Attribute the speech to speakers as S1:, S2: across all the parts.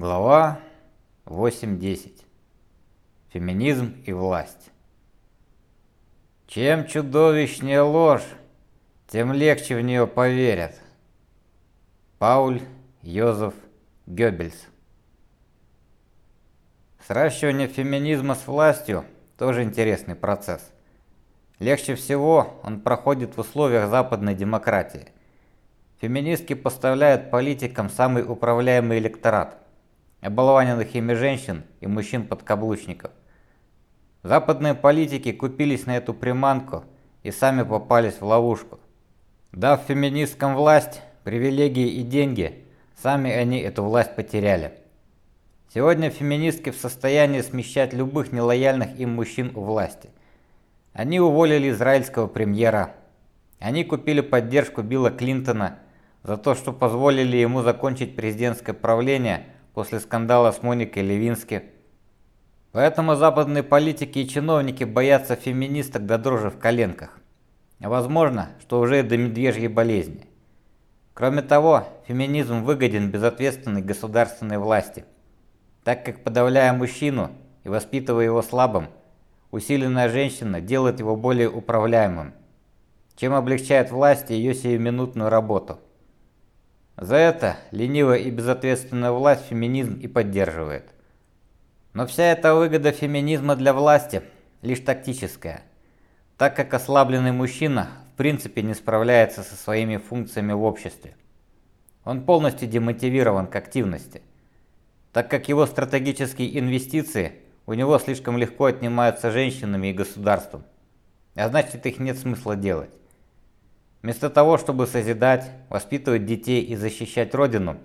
S1: Глава 8.10. Феминизм и власть. Чем чудовищнее ложь, тем легче в нее поверят. Пауль Йозеф Гёббельс. Сращивание феминизма с властью тоже интересный процесс. Легче всего он проходит в условиях западной демократии. Феминистки поставляют политикам самый управляемый электорат оболваненных ими женщин и мужчин-подкаблучников. Западные политики купились на эту приманку и сами попались в ловушку. Дав феминисткам власть, привилегии и деньги, сами они эту власть потеряли. Сегодня феминистки в состоянии смещать любых нелояльных им мужчин у власти. Они уволили израильского премьера. Они купили поддержку Билла Клинтона за то, что позволили ему закончить президентское правление – после скандала с Моникой Левински. Поэтому западные политики и чиновники боятся феминисток до дрожи в коленках. Возможно, что уже и до медвежьей болезни. Кроме того, феминизм выгоден безответственной государственной власти, так как подавляя мужчину и воспитывая его слабым, усиленная женщина делает его более управляемым, чем облегчает власти ее сиюминутную работу. За это ленивая и безответственная власть феминизм и поддерживает. Но вся эта выгода феминизма для власти лишь тактическая, так как ослабленный мужчина в принципе не справляется со своими функциями в обществе. Он полностью демотивирован к активности, так как его стратегические инвестиции у него слишком легко отнимаются женщинами и государством, а значит их нет смысла делать. Вместо того, чтобы созидать, воспитывать детей и защищать родину,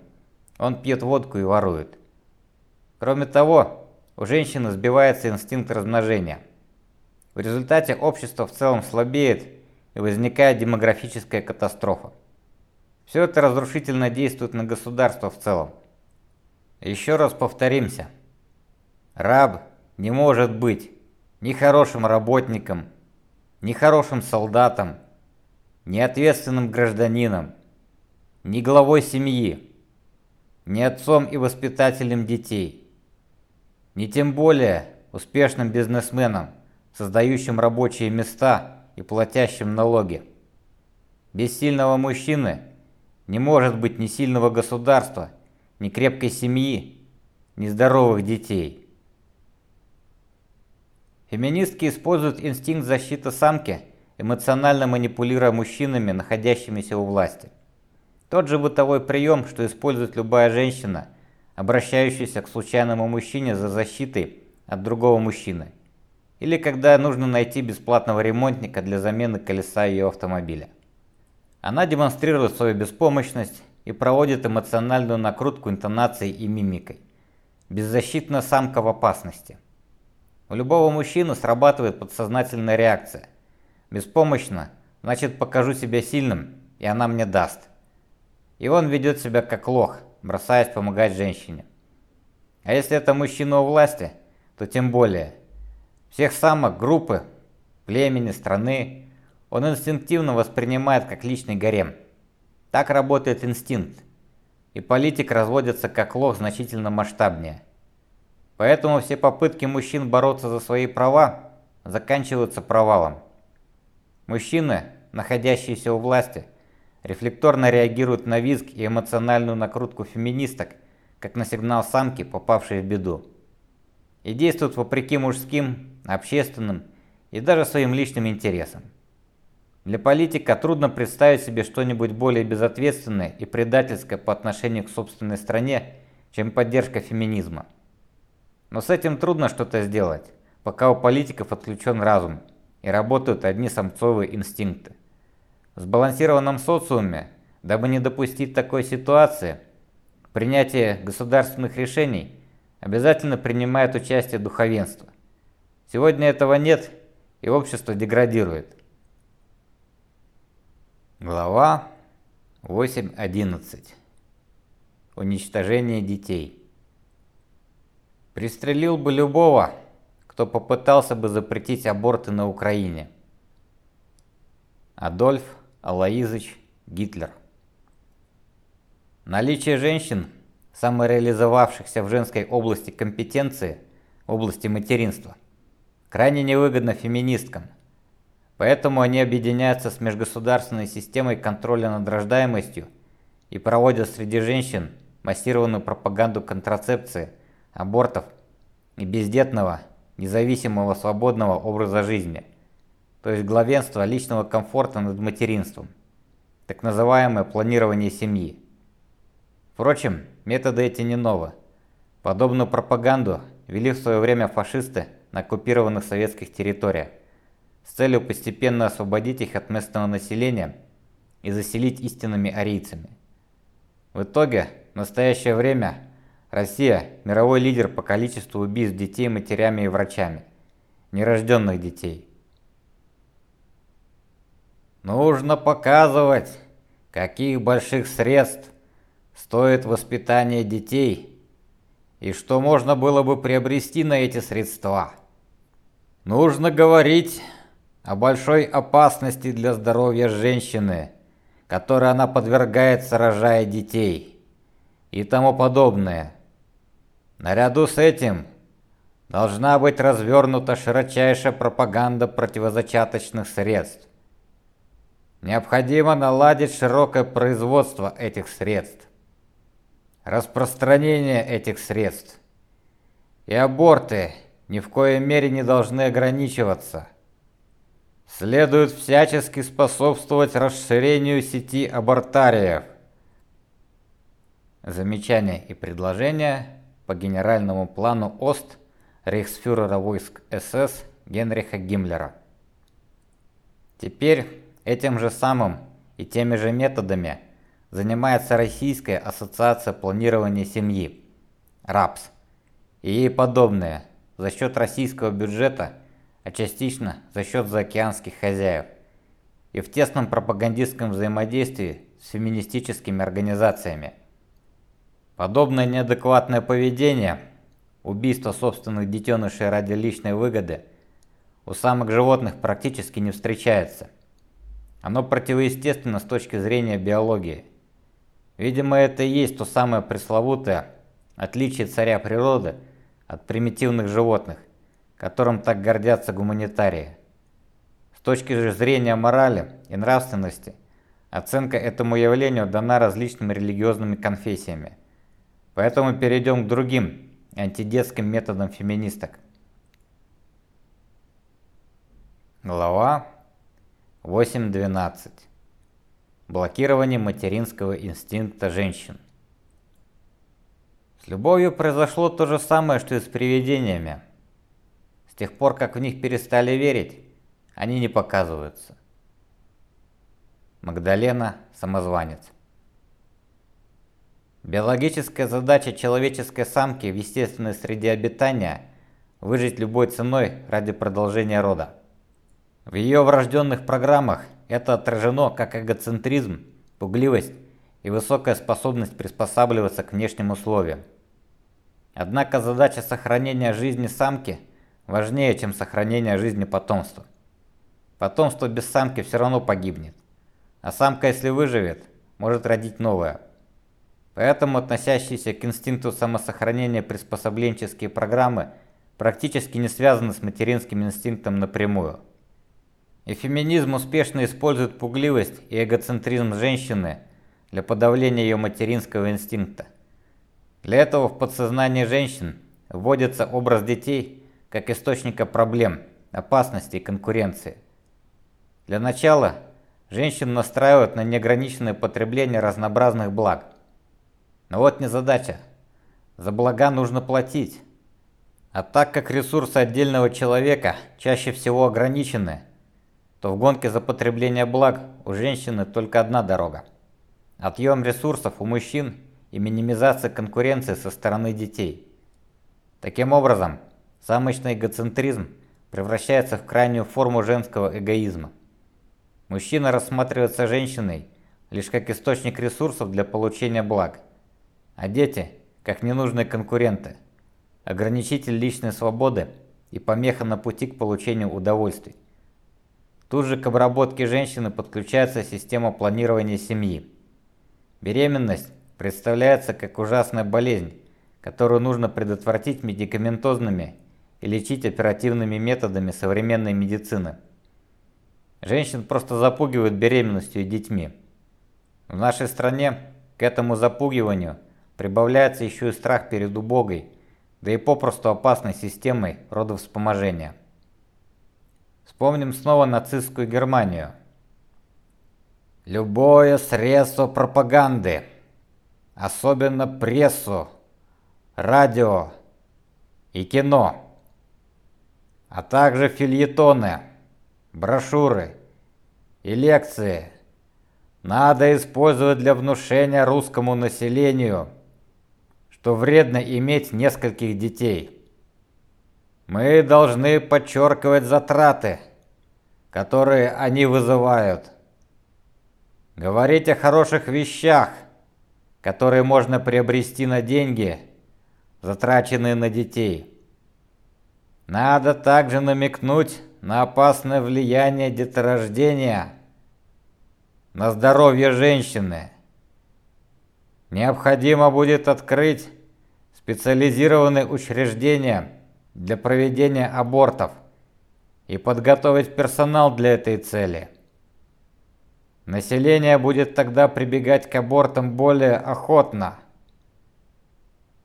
S1: он пьет водку и ворует. Кроме того, у женщины сбивается инстинкт размножения. В результате общество в целом слабеет и возникает демографическая катастрофа. Все это разрушительно действует на государство в целом. Еще раз повторимся. Раб не может быть ни хорошим работником, ни хорошим солдатом, ни ответственным гражданином, ни главой семьи, ни отцом и воспитателем детей, ни тем более успешным бизнесменом, создающим рабочие места и платящим налоги. Без сильного мужчины не может быть ни сильного государства, ни крепкой семьи, ни здоровых детей. Феминистки используют инстинкт защиты самки – эмоционально манипулируя мужчинами, находящимися у власти. Тот же бытовой прием, что использует любая женщина, обращающаяся к случайному мужчине за защитой от другого мужчины. Или когда нужно найти бесплатного ремонтника для замены колеса ее автомобиля. Она демонстрирует свою беспомощность и проводит эмоциональную накрутку интонацией и мимикой. Беззащитная самка в опасности. У любого мужчины срабатывает подсознательная реакция – Беспомощно, значит покажу себя сильным, и она мне даст. И он ведет себя как лох, бросаясь помогать женщине. А если это мужчина у власти, то тем более. Всех самок, группы, племени, страны он инстинктивно воспринимает как личный гарем. Так работает инстинкт. И политик разводится как лох значительно масштабнее. Поэтому все попытки мужчин бороться за свои права заканчиваются провалом. Мужчины, находящиеся у власти, рефлекторно реагируют на визг и эмоциональную накрутку феминисток, как на сигнал самки, попавшей в беду. И действуют вопреки мужским, общественным и даже своим личным интересам. Для политика трудно представить себе что-нибудь более безответственное и предательское по отношению к собственной стране, чем поддержка феминизма. Но с этим трудно что-то сделать, пока у политиков отключен разум и работают одни самцовые инстинкты. В сбалансированном социуме, дабы не допустить такой ситуации, принятие государственных решений обязательно принимает участие духовенство. Сегодня этого нет, и общество деградирует. Глава 8.11. Уничтожение детей. Пристрелил бы любого, кто попытался бы запретить аборты на Украине. Адольф Алаизович Гитлер. Наличие женщин самореализовавшихся в женской области компетенции, области материнства, крайне невыгодно феминисткам. Поэтому они объединяются с межгосударственной системой контроля над рождаемостью и проводят среди женщин массированную пропаганду контрацепции, абортов и бездетного, независимого свободного образа жизни, то есть главенство личного комфорта над материнством, так называемое планирование семьи. Впрочем, методы эти не новы. Подобную пропаганду вели в свое время фашисты на оккупированных советских территориях с целью постепенно освободить их от местного населения и заселить истинными арийцами. В итоге, в настоящее время Россия – мировой лидер по количеству убийств детей матерями и врачами, нерожденных детей. Нужно показывать, каких больших средств стоит воспитание детей и что можно было бы приобрести на эти средства. Нужно говорить о большой опасности для здоровья женщины, которой она подвергается, рожая детей и тому подобное. Наряду с этим должна быть развернута широчайшая пропаганда противозачаточных средств. Необходимо наладить широкое производство этих средств, распространение этих средств. И аборты ни в коей мере не должны ограничиваться. Следует всячески способствовать расширению сети абортариев. Замечания и предложения по генеральному плану ОСТ рейхсфюрера войск СС Генриха Гиммлера. Теперь этим же самым и теми же методами занимается Российская ассоциация планирования семьи, РАПС, и ей подобные за счет российского бюджета, а частично за счет заокеанских хозяев, и в тесном пропагандистском взаимодействии с феминистическими организациями. Подобное неадекватное поведение, убийство собственных детенышей ради личной выгоды, у самых животных практически не встречается. Оно противоестественно с точки зрения биологии. Видимо, это и есть то самое пресловутое отличие царя природы от примитивных животных, которым так гордятся гуманитарии. С точки же зрения морали и нравственности, оценка этому явлению дана различными религиозными конфессиями – Поэтому перейдем к другим антидетским методам феминисток. Глава 8.12. Блокирование материнского инстинкта женщин. С любовью произошло то же самое, что и с привидениями. С тех пор, как в них перестали верить, они не показываются. Магдалена Самозванец. Биологическая задача человеческой самки в естественной среде обитания – выжить любой ценой ради продолжения рода. В ее врожденных программах это отражено как эгоцентризм, пугливость и высокая способность приспосабливаться к внешним условиям. Однако задача сохранения жизни самки важнее, чем сохранение жизни потомства. Потомство без самки все равно погибнет, а самка, если выживет, может родить новое. Поэтому относящиеся к инстинкту самосохранения приспособленческие программы практически не связаны с материнским инстинктом напрямую. И феминизм успешно использует пугливость и эгоцентризм женщины для подавления ее материнского инстинкта. Для этого в подсознании женщин вводится образ детей как источника проблем, опасностей и конкуренции. Для начала женщин настраивают на неограниченное потребление разнообразных благ – но вот не задача. За блага нужно платить. А так как ресурсы отдельного человека чаще всего ограничены, то в гонке за потребление благ у женщины только одна дорога. Отъем ресурсов у мужчин и минимизация конкуренции со стороны детей. Таким образом, самочный эгоцентризм превращается в крайнюю форму женского эгоизма. Мужчина рассматривается женщиной лишь как источник ресурсов для получения благ – а дети, как ненужные конкуренты, ограничитель личной свободы и помеха на пути к получению удовольствий. Тут же к обработке женщины подключается система планирования семьи. Беременность представляется как ужасная болезнь, которую нужно предотвратить медикаментозными и лечить оперативными методами современной медицины. Женщин просто запугивают беременностью и детьми. В нашей стране к этому запугиванию прибавляется еще и страх перед убогой, да и попросту опасной системой родовспоможения. Вспомним снова нацистскую Германию. Любое средство пропаганды, особенно прессу, радио и кино, а также фильетоны, брошюры и лекции надо использовать для внушения русскому населению, что вредно иметь нескольких детей. Мы должны подчеркивать затраты, которые они вызывают. Говорить о хороших вещах, которые можно приобрести на деньги, затраченные на детей. Надо также намекнуть на опасное влияние деторождения на здоровье женщины. Необходимо будет открыть специализированные учреждения для проведения абортов и подготовить персонал для этой цели. Население будет тогда прибегать к абортам более охотно.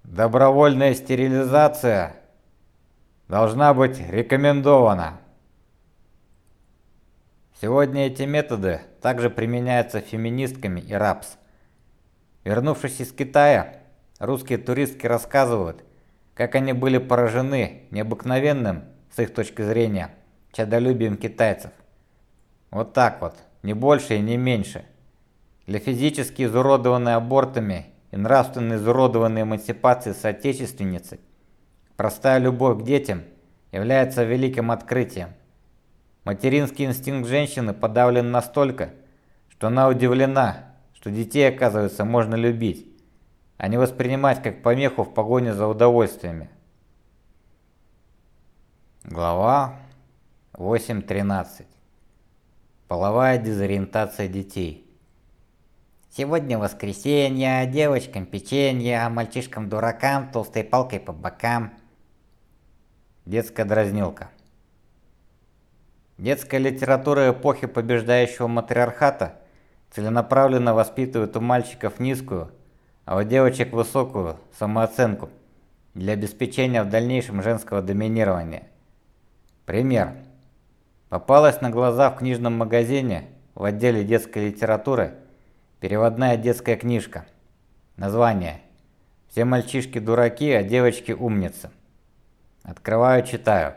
S1: Добровольная стерилизация должна быть рекомендована. Сегодня эти методы также применяются феминистками и рапс. Вернувшись из Китая, русские туристки рассказывают, как они были поражены необыкновенным, с их точки зрения, чадолюбием китайцев. Вот так вот, не больше и не меньше. Для физически изуродованной абортами и нравственно изуродованной эмансипации соотечественницы простая любовь к детям является великим открытием. Материнский инстинкт женщины подавлен настолько, что она удивлена, что детей, оказывается, можно любить а не воспринимать как помеху в погоне за удовольствиями. Глава 8.13. Половая дезориентация детей. Сегодня воскресенье, девочкам печенье, а мальчишкам дуракам толстой палкой по бокам. Детская дразнилка. Детская литература эпохи побеждающего матриархата целенаправленно воспитывает у мальчиков низкую, а у девочек высокую самооценку для обеспечения в дальнейшем женского доминирования. Пример. Попалась на глаза в книжном магазине в отделе детской литературы переводная детская книжка. Название. Все мальчишки дураки, а девочки умницы. Открываю, читаю.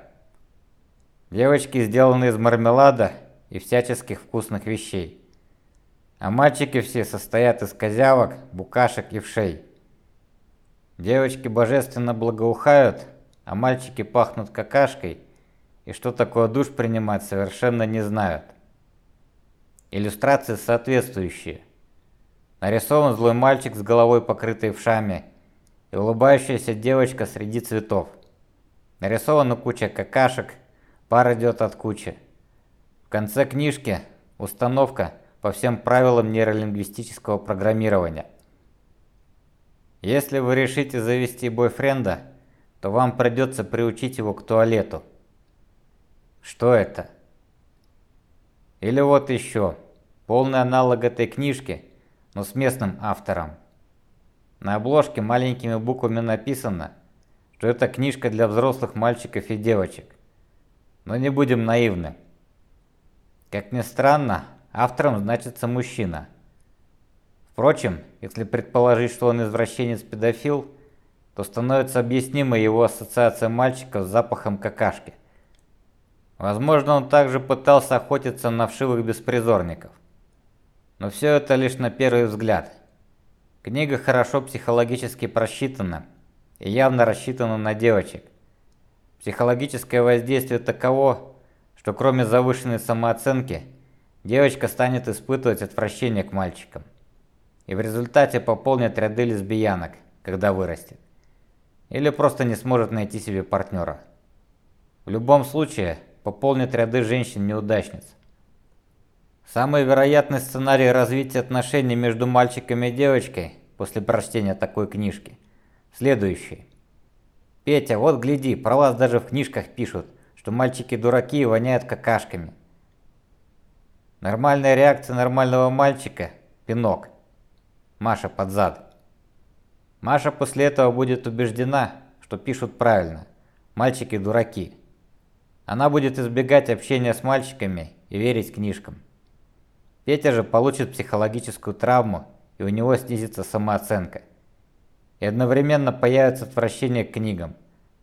S1: Девочки сделаны из мармелада и всяческих вкусных вещей а мальчики все состоят из козявок, букашек и вшей. Девочки божественно благоухают, а мальчики пахнут какашкой и что такое душ принимать совершенно не знают. Иллюстрации соответствующие. Нарисован злой мальчик с головой покрытой вшами и улыбающаяся девочка среди цветов. Нарисована куча какашек, пар идет от кучи. В конце книжки установка – по всем правилам нейролингвистического программирования. Если вы решите завести бойфренда, то вам придется приучить его к туалету. Что это? Или вот еще, полный аналог этой книжки, но с местным автором. На обложке маленькими буквами написано, что это книжка для взрослых мальчиков и девочек. Но не будем наивны. Как ни странно, Автором значится мужчина. Впрочем, если предположить, что он извращенец-педофил, то становится объяснима его ассоциация мальчиков с запахом какашки. Возможно, он также пытался охотиться на вшивых беспризорников. Но все это лишь на первый взгляд. Книга хорошо психологически просчитана и явно рассчитана на девочек. Психологическое воздействие таково, что кроме завышенной самооценки – девочка станет испытывать отвращение к мальчикам. И в результате пополнит ряды лесбиянок, когда вырастет. Или просто не сможет найти себе партнера. В любом случае, пополнит ряды женщин-неудачниц. Самый вероятный сценарий развития отношений между мальчиком и девочкой после прочтения такой книжки следующие. Петя, вот гляди, про вас даже в книжках пишут, что мальчики дураки и воняют какашками. Нормальная реакция нормального мальчика – пинок. Маша под зад. Маша после этого будет убеждена, что пишут правильно. Мальчики дураки. Она будет избегать общения с мальчиками и верить книжкам. Петя же получит психологическую травму, и у него снизится самооценка. И одновременно появится отвращение к книгам,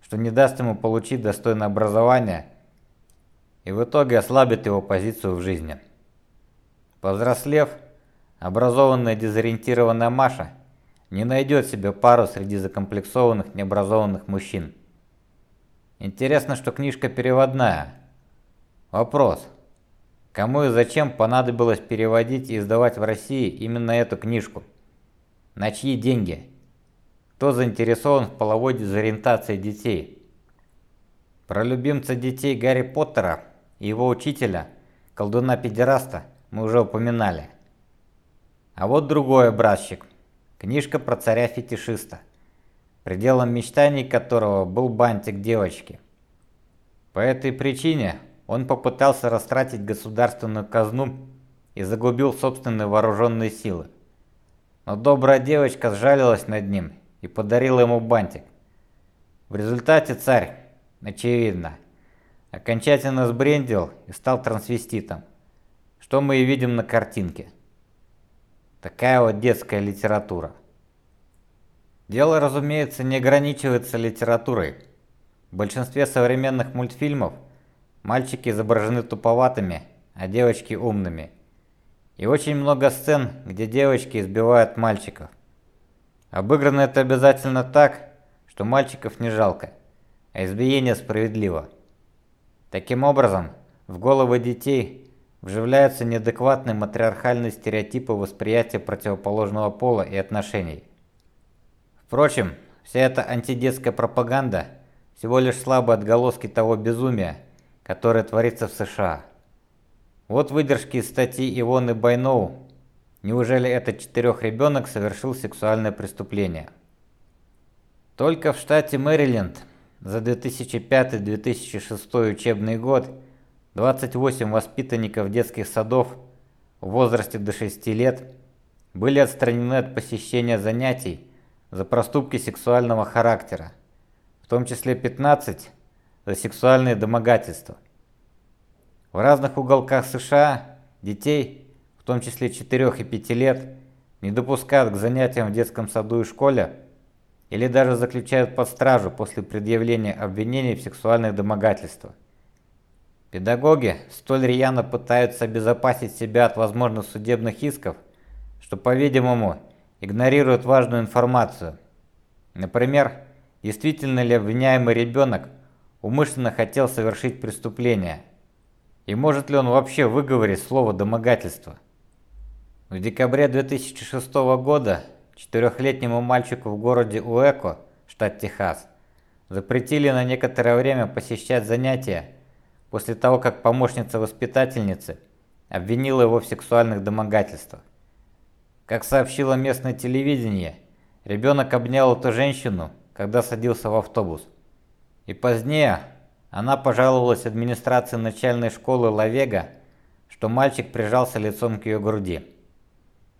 S1: что не даст ему получить достойное образование и в итоге ослабит его позицию в жизни. Повзрослев, образованная дезориентированная Маша не найдет себе пару среди закомплексованных необразованных мужчин. Интересно, что книжка переводная. Вопрос. Кому и зачем понадобилось переводить и издавать в России именно эту книжку? На чьи деньги? Кто заинтересован в половой дезориентации детей? Про любимца детей Гарри Поттера и его учителя, колдуна-педераста, мы уже упоминали. А вот другой образчик. Книжка про царя-фетишиста, пределом мечтаний которого был бантик девочки. По этой причине он попытался растратить государственную казну и загубил собственные вооруженные силы. Но добрая девочка сжалилась над ним и подарила ему бантик. В результате царь, очевидно, окончательно сбрендил и стал трансвеститом, что мы и видим на картинке. Такая вот детская литература. Дело, разумеется, не ограничивается литературой. В большинстве современных мультфильмов – Мальчики изображены туповатыми, а девочки умными. И очень много сцен, где девочки избивают мальчиков. Обыграно это обязательно так, что мальчиков не жалко, а избиение справедливо. Таким образом, в головы детей вживляются неадекватные матриархальные стереотипы восприятия противоположного пола и отношений. Впрочем, вся эта антидетская пропаганда всего лишь слабые отголоски того безумия, которое творится в США. Вот выдержки из статьи Ивоны Байноу. Неужели этот четырехребенок совершил сексуальное преступление? Только в штате Мэриленд за 2005-2006 учебный год 28 воспитанников детских садов в возрасте до 6 лет были отстранены от посещения занятий за проступки сексуального характера, в том числе 15 за сексуальные домогательства. В разных уголках США детей, в том числе 4 и 5 лет, не допускают к занятиям в детском саду и школе или даже заключают под стражу после предъявления обвинений в сексуальных домогательствах. Педагоги столь рьяно пытаются обезопасить себя от возможных судебных исков, что, по-видимому, игнорируют важную информацию. Например, действительно ли обвиняемый ребенок умышленно хотел совершить преступление. И может ли он вообще выговорить слово «домогательство»? В декабре 2006 года четырехлетнему мальчику в городе Уэко, штат Техас, запретили на некоторое время посещать занятия после того, как помощница воспитательницы обвинила его в сексуальных домогательствах. Как сообщило местное телевидение, ребенок обнял эту женщину, когда садился в автобус. И позднее она пожаловалась администрации начальной школы Лавега, что мальчик прижался лицом к ее груди.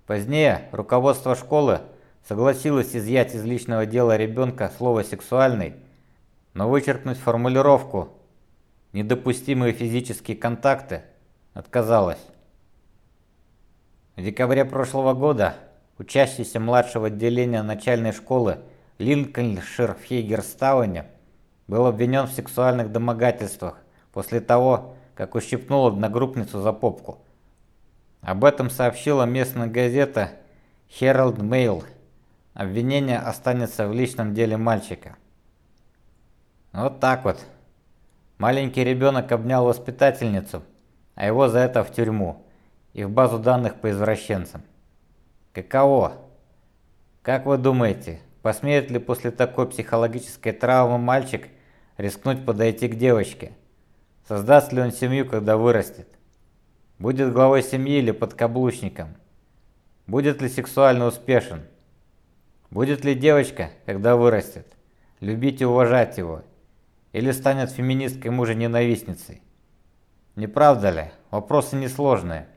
S1: Позднее руководство школы согласилось изъять из личного дела ребенка слово «сексуальный», но вычеркнуть формулировку «недопустимые физические контакты» отказалось. В декабре прошлого года учащийся младшего отделения начальной школы Линкольншир в Хейгерстауне был обвинен в сексуальных домогательствах после того, как ущипнул одногруппницу за попку. Об этом сообщила местная газета Herald Mail. Обвинение останется в личном деле мальчика. Вот так вот. Маленький ребенок обнял воспитательницу, а его за это в тюрьму и в базу данных по извращенцам. Каково? Как вы думаете, посмеет ли после такой психологической травмы мальчик рискнуть подойти к девочке. Создаст ли он семью, когда вырастет? Будет главой семьи или подкаблучником? Будет ли сексуально успешен? Будет ли девочка, когда вырастет, любить и уважать его, или станет феминисткой мужа-ненавистницей? Не правда ли? Вопросы несложные.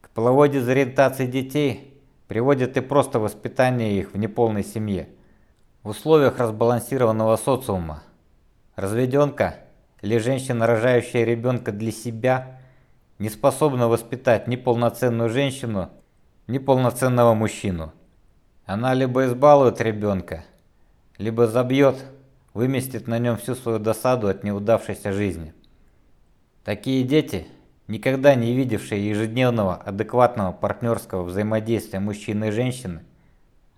S1: К половой дезориентации детей приводит и просто воспитание их в неполной семье. В условиях разбалансированного социума разведенка или женщина, рожающая ребенка для себя, не способна воспитать ни полноценную женщину, ни полноценного мужчину. Она либо избалует ребенка, либо забьет, выместит на нем всю свою досаду от неудавшейся жизни. Такие дети, никогда не видевшие ежедневного адекватного партнерского взаимодействия мужчины и женщины,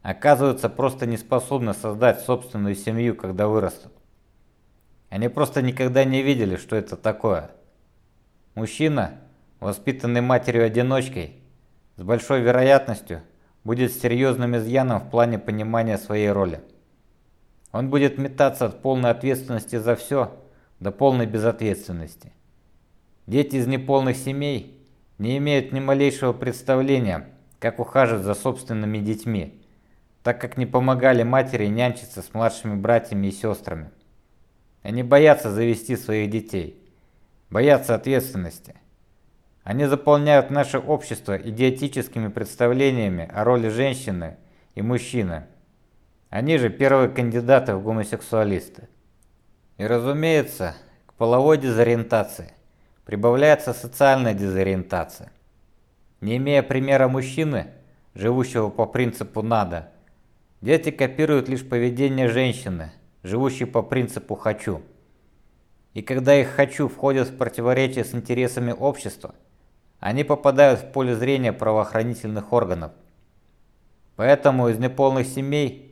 S1: оказываются просто не способны создать собственную семью, когда вырастут. Они просто никогда не видели, что это такое. Мужчина, воспитанный матерью-одиночкой, с большой вероятностью будет серьезным изъяном в плане понимания своей роли. Он будет метаться от полной ответственности за все до полной безответственности. Дети из неполных семей не имеют ни малейшего представления, как ухаживать за собственными детьми, так как не помогали матери нянчиться с младшими братьями и сестрами. Они боятся завести своих детей, боятся ответственности. Они заполняют наше общество идиотическими представлениями о роли женщины и мужчины. Они же первые кандидаты в гомосексуалисты. И разумеется, к половой дезориентации прибавляется социальная дезориентация. Не имея примера мужчины, живущего по принципу «надо», дети копируют лишь поведение женщины, живущей по принципу «хочу». И когда их «хочу» входят в противоречие с интересами общества, они попадают в поле зрения правоохранительных органов. Поэтому из неполных семей,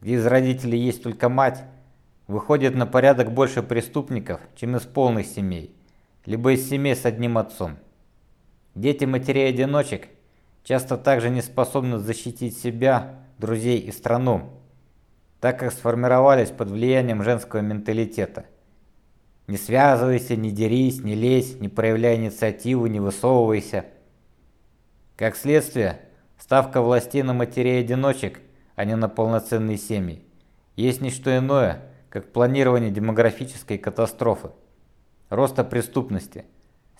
S1: где из родителей есть только мать, выходит на порядок больше преступников, чем из полных семей либо из семей с одним отцом. Дети матерей-одиночек часто также не способны защитить себя, друзей и страну, так как сформировались под влиянием женского менталитета. Не связывайся, не дерись, не лезь, не проявляй инициативу, не высовывайся. Как следствие, ставка властей на матерей-одиночек, а не на полноценные семьи, есть не что иное, как планирование демографической катастрофы роста преступности,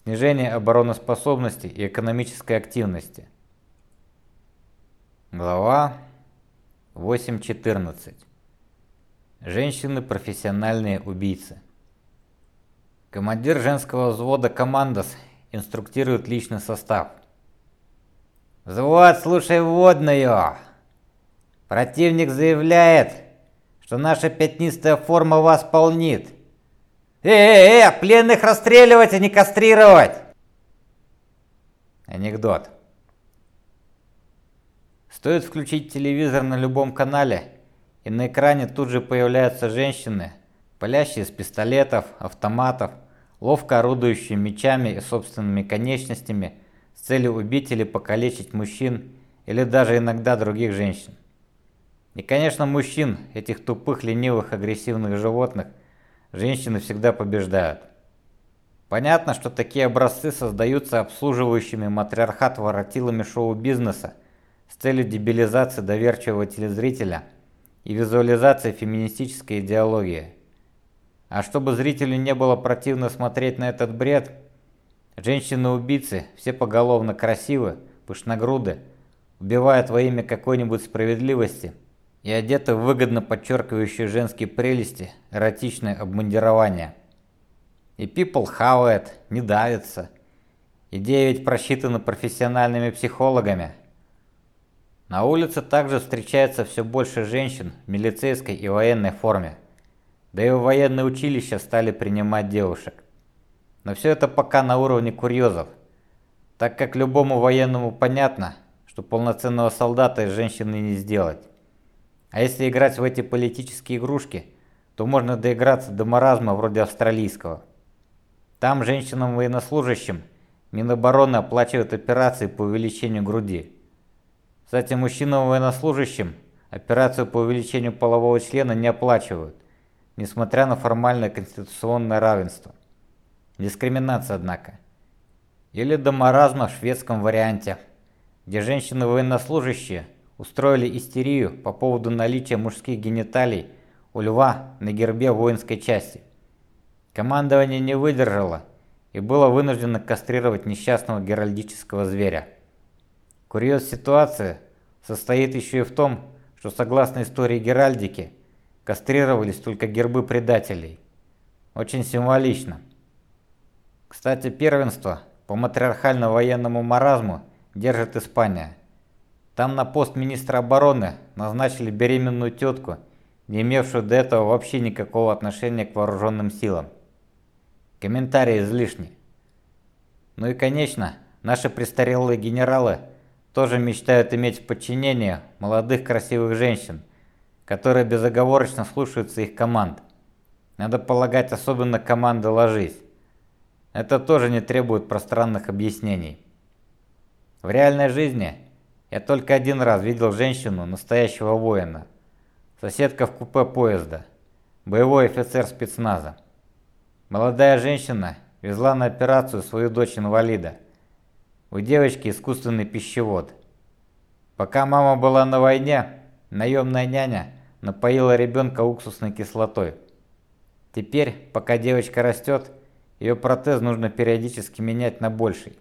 S1: снижения обороноспособности и экономической активности. Глава 8.14. Женщины профессиональные убийцы. Командир женского взвода «Командос» инструктирует личный состав. «Взвод, слушай вводную! Противник заявляет, что наша пятнистая форма вас полнит. Э-э-э, пленных расстреливать, а не кастрировать! Анекдот. Стоит включить телевизор на любом канале, и на экране тут же появляются женщины, палящие с пистолетов, автоматов, ловко орудующие мечами и собственными конечностями с целью убить или покалечить мужчин или даже иногда других женщин. И, конечно, мужчин, этих тупых, ленивых, агрессивных животных, женщины всегда побеждают. Понятно, что такие образцы создаются обслуживающими матриархат воротилами шоу-бизнеса с целью дебилизации доверчивого телезрителя и визуализации феминистической идеологии. А чтобы зрителю не было противно смотреть на этот бред, женщины-убийцы, все поголовно красивы, пышногруды, убивают во имя какой-нибудь справедливости – и одета в выгодно подчеркивающие женские прелести эротичное обмундирование. И people хавает, не давится. Идея ведь просчитана профессиональными психологами. На улице также встречается все больше женщин в милицейской и военной форме. Да и в военные училища стали принимать девушек. Но все это пока на уровне курьезов, так как любому военному понятно, что полноценного солдата из женщины не сделать. А если играть в эти политические игрушки, то можно доиграться до маразма вроде австралийского. Там женщинам-военнослужащим Минобороны оплачивает операции по увеличению груди. Кстати, мужчинам-военнослужащим операцию по увеличению полового члена не оплачивают, несмотря на формальное конституционное равенство. Дискриминация, однако. Или до маразма в шведском варианте, где женщины-военнослужащие – устроили истерию по поводу наличия мужских гениталий у льва на гербе воинской части. Командование не выдержало и было вынуждено кастрировать несчастного геральдического зверя. Курьез ситуации состоит еще и в том, что согласно истории геральдики, кастрировались только гербы предателей. Очень символично. Кстати, первенство по матриархально-военному маразму держит Испания. Там на пост министра обороны назначили беременную тетку, не имевшую до этого вообще никакого отношения к вооруженным силам. Комментарии излишни. Ну и конечно, наши престарелые генералы тоже мечтают иметь в подчинении молодых красивых женщин, которые безоговорочно слушаются их команд. Надо полагать, особенно команды «Ложись». Это тоже не требует пространных объяснений. В реальной жизни я только один раз видел женщину, настоящего воина. Соседка в купе поезда. Боевой офицер спецназа. Молодая женщина везла на операцию свою дочь-инвалида. У девочки искусственный пищевод. Пока мама была на войне, наемная няня напоила ребенка уксусной кислотой. Теперь, пока девочка растет, ее протез нужно периодически менять на больший.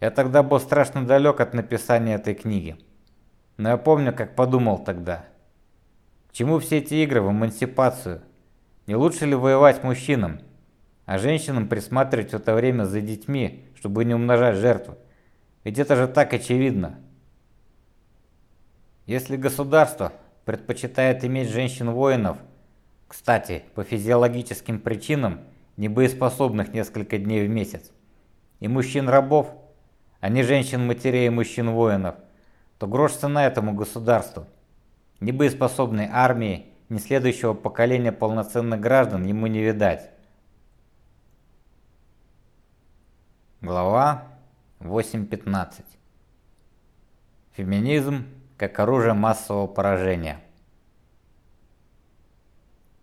S1: Я тогда был страшно далек от написания этой книги. Но я помню, как подумал тогда. К чему все эти игры в эмансипацию? Не лучше ли воевать мужчинам, а женщинам присматривать в это время за детьми, чтобы не умножать жертвы? Ведь это же так очевидно. Если государство предпочитает иметь женщин-воинов, кстати, по физиологическим причинам, не боеспособных несколько дней в месяц, и мужчин-рабов – а не женщин-матерей и мужчин-воинов, то грош цена этому государству. Ни боеспособной армии, ни следующего поколения полноценных граждан ему не видать. Глава 8.15 Феминизм как оружие массового поражения.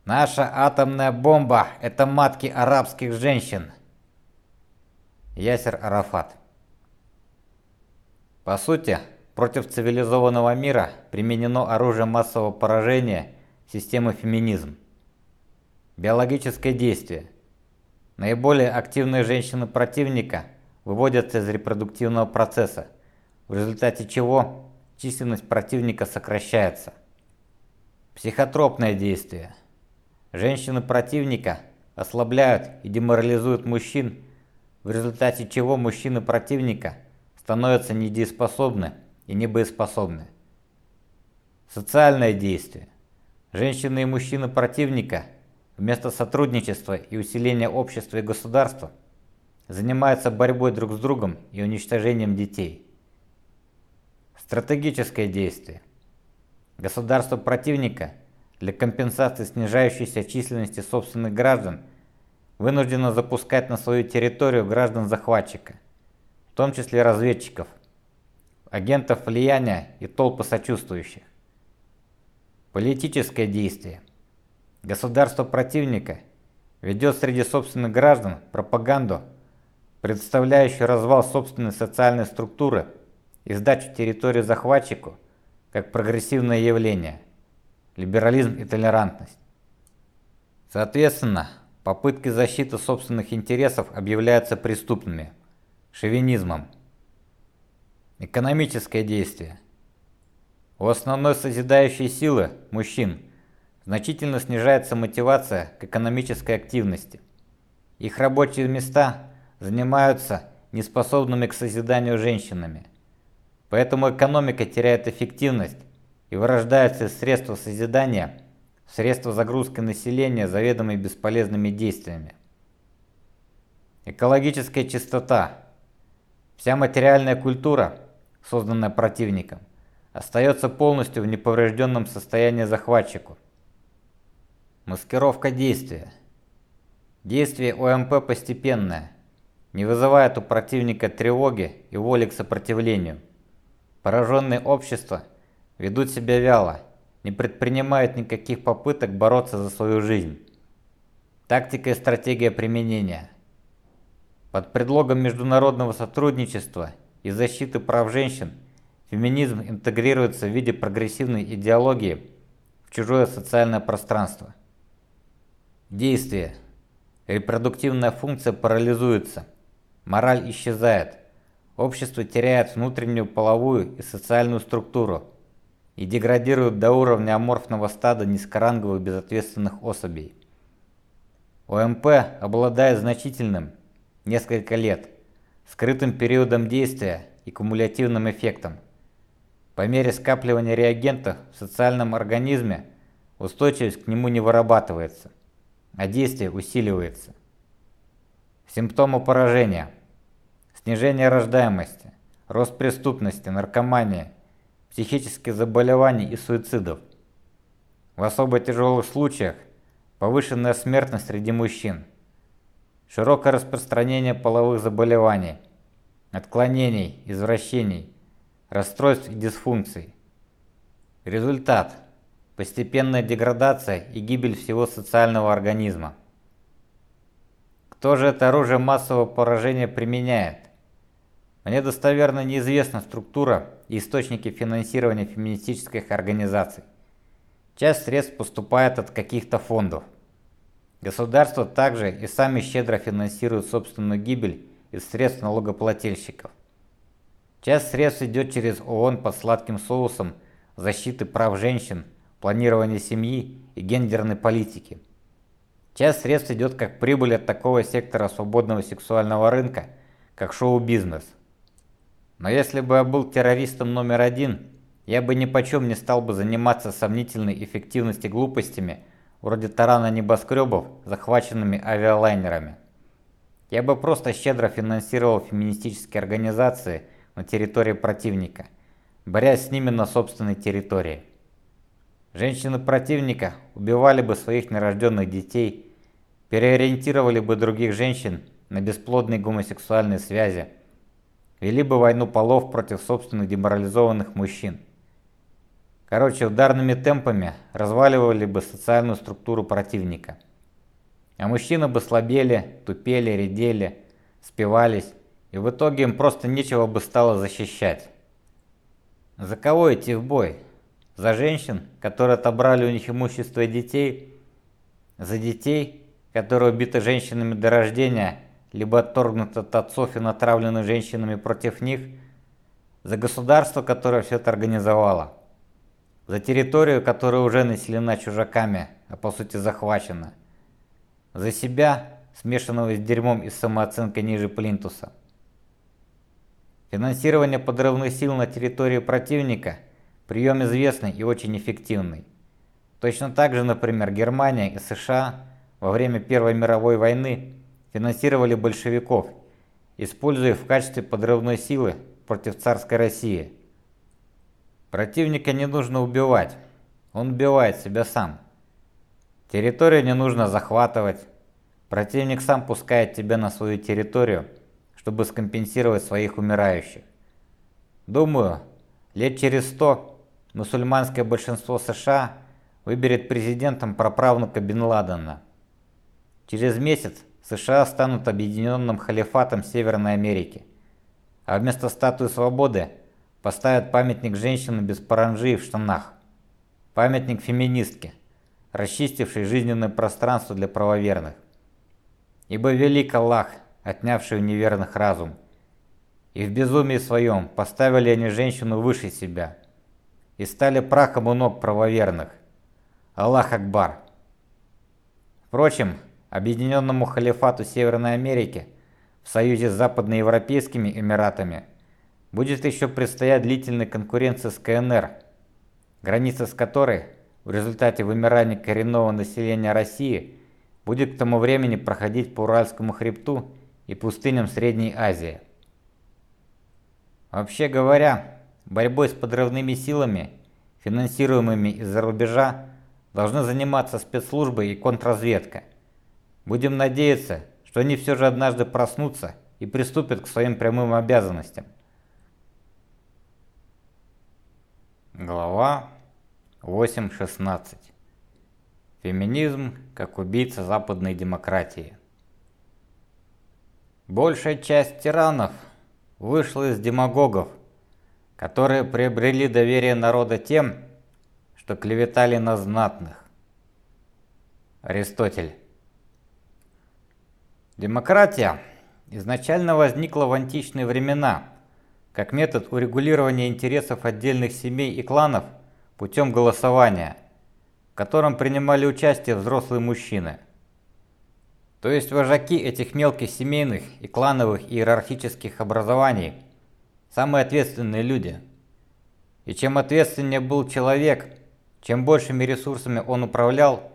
S1: Наша атомная бомба – это матки арабских женщин. Ясер Арафат по сути, против цивилизованного мира применено оружие массового поражения системы феминизм. Биологическое действие. Наиболее активные женщины противника выводятся из репродуктивного процесса, в результате чего численность противника сокращается. Психотропное действие. Женщины противника ослабляют и деморализуют мужчин, в результате чего мужчины противника – становятся недееспособны и небоеспособны. Социальное действие. Женщины и мужчины противника вместо сотрудничества и усиления общества и государства занимаются борьбой друг с другом и уничтожением детей. Стратегическое действие. Государство противника для компенсации снижающейся численности собственных граждан вынуждено запускать на свою территорию граждан захватчика в том числе разведчиков, агентов влияния и толпы сочувствующих. Политическое действие. Государство противника ведет среди собственных граждан пропаганду, представляющую развал собственной социальной структуры и сдачу территории захватчику как прогрессивное явление, либерализм и толерантность. Соответственно, попытки защиты собственных интересов объявляются преступными – шовинизмом. Экономическое действие. У основной созидающей силы мужчин значительно снижается мотивация к экономической активности. Их рабочие места занимаются неспособными к созиданию женщинами. Поэтому экономика теряет эффективность и вырождается из средства созидания в средства загрузки населения заведомо бесполезными действиями. Экологическая чистота Вся материальная культура, созданная противником, остается полностью в неповрежденном состоянии захватчику. Маскировка действия. Действие ОМП постепенное, не вызывает у противника тревоги и воли к сопротивлению. Пораженные общества ведут себя вяло, не предпринимают никаких попыток бороться за свою жизнь. Тактика и стратегия применения. Под предлогом международного сотрудничества и защиты прав женщин феминизм интегрируется в виде прогрессивной идеологии в чужое социальное пространство. Действие. Репродуктивная функция парализуется. Мораль исчезает. Общество теряет внутреннюю половую и социальную структуру и деградирует до уровня аморфного стада низкоранговых безответственных особей. ОМП обладает значительным, несколько лет, скрытым периодом действия и кумулятивным эффектом. По мере скапливания реагента в социальном организме устойчивость к нему не вырабатывается, а действие усиливается. Симптомы поражения. Снижение рождаемости, рост преступности, наркомания, психических заболеваний и суицидов. В особо тяжелых случаях повышенная смертность среди мужчин, широкое распространение половых заболеваний, отклонений, извращений, расстройств и дисфункций. Результат – постепенная деградация и гибель всего социального организма. Кто же это оружие массового поражения применяет? Мне достоверно неизвестна структура и источники финансирования феминистических организаций. Часть средств поступает от каких-то фондов. Государство также и сами щедро финансируют собственную гибель из средств налогоплательщиков. Часть средств идет через ООН под сладким соусом защиты прав женщин, планирования семьи и гендерной политики. Часть средств идет как прибыль от такого сектора свободного сексуального рынка, как шоу-бизнес – но если бы я был террористом номер один, я бы ни почем не стал бы заниматься сомнительной эффективности глупостями, вроде тарана небоскребов, захваченными авиалайнерами. Я бы просто щедро финансировал феминистические организации на территории противника, борясь с ними на собственной территории. Женщины противника убивали бы своих нерожденных детей, переориентировали бы других женщин на бесплодные гомосексуальные связи, вели бы войну полов против собственных деморализованных мужчин. Короче, ударными темпами разваливали бы социальную структуру противника. А мужчины бы слабели, тупели, редели, спивались, и в итоге им просто нечего бы стало защищать. За кого идти в бой? За женщин, которые отобрали у них имущество и детей? За детей, которые убиты женщинами до рождения либо отторгнут от отцов и натравлены женщинами против них, за государство, которое все это организовало, за территорию, которая уже населена чужаками, а по сути захвачена, за себя, смешанного с дерьмом и самооценкой ниже плинтуса. Финансирование подрывных сил на территории противника – прием известный и очень эффективный. Точно так же, например, Германия и США во время Первой мировой войны финансировали большевиков, используя их в качестве подрывной силы против царской России. Противника не нужно убивать, он убивает себя сам. Территорию не нужно захватывать. Противник сам пускает тебя на свою территорию, чтобы скомпенсировать своих умирающих. Думаю, лет через сто мусульманское большинство США выберет президентом праправнука Бен Ладена. Через месяц США станут объединенным халифатом Северной Америки, а вместо статуи свободы поставят памятник женщины без паранжи в штанах. Памятник феминистке, расчистившей жизненное пространство для правоверных. Ибо велик Аллах, отнявший у неверных разум. И в безумии своем поставили они женщину выше себя и стали прахом у ног правоверных. Аллах Акбар. Впрочем, Объединенному халифату Северной Америки в союзе с западноевропейскими эмиратами будет еще предстоять длительная конкуренция с КНР, граница с которой в результате вымирания коренного населения России будет к тому времени проходить по Уральскому хребту и пустыням Средней Азии. Вообще говоря, борьбой с подрывными силами, финансируемыми из-за рубежа, должны заниматься спецслужбы и контрразведка – Будем надеяться, что они все же однажды проснутся и приступят к своим прямым обязанностям. Глава 8.16. Феминизм как убийца западной демократии. Большая часть тиранов вышла из демагогов, которые приобрели доверие народа тем, что клеветали на знатных. Аристотель. Демократия изначально возникла в античные времена как метод урегулирования интересов отдельных семей и кланов путем голосования, в котором принимали участие взрослые мужчины. То есть вожаки этих мелких семейных и клановых иерархических образований – самые ответственные люди. И чем ответственнее был человек, чем большими ресурсами он управлял,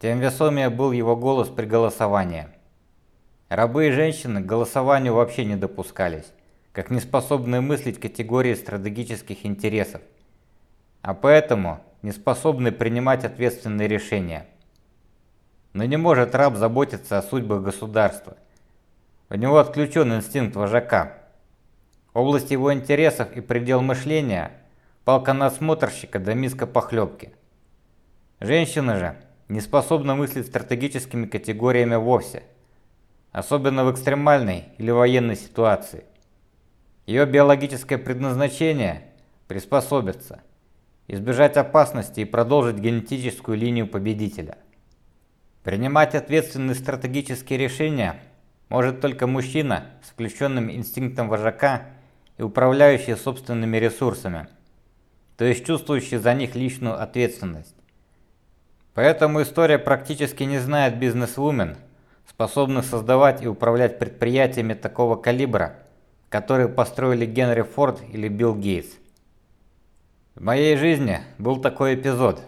S1: тем весомее был его голос при голосовании. Рабы и женщины к голосованию вообще не допускались, как неспособные мыслить категории стратегических интересов, а поэтому не способны принимать ответственные решения. Но не может раб заботиться о судьбах государства. У него отключен инстинкт вожака. Область его интересов и предел мышления – палка надсмотрщика до миска похлебки. Женщина же не способна мыслить стратегическими категориями вовсе – особенно в экстремальной или военной ситуации. Ее биологическое предназначение – приспособиться, избежать опасности и продолжить генетическую линию победителя. Принимать ответственные стратегические решения может только мужчина с включенным инстинктом вожака и управляющий собственными ресурсами, то есть чувствующий за них личную ответственность. Поэтому история практически не знает бизнес-вумен – способных создавать и управлять предприятиями такого калибра, которые построили Генри Форд или Билл Гейтс. В моей жизни был такой эпизод,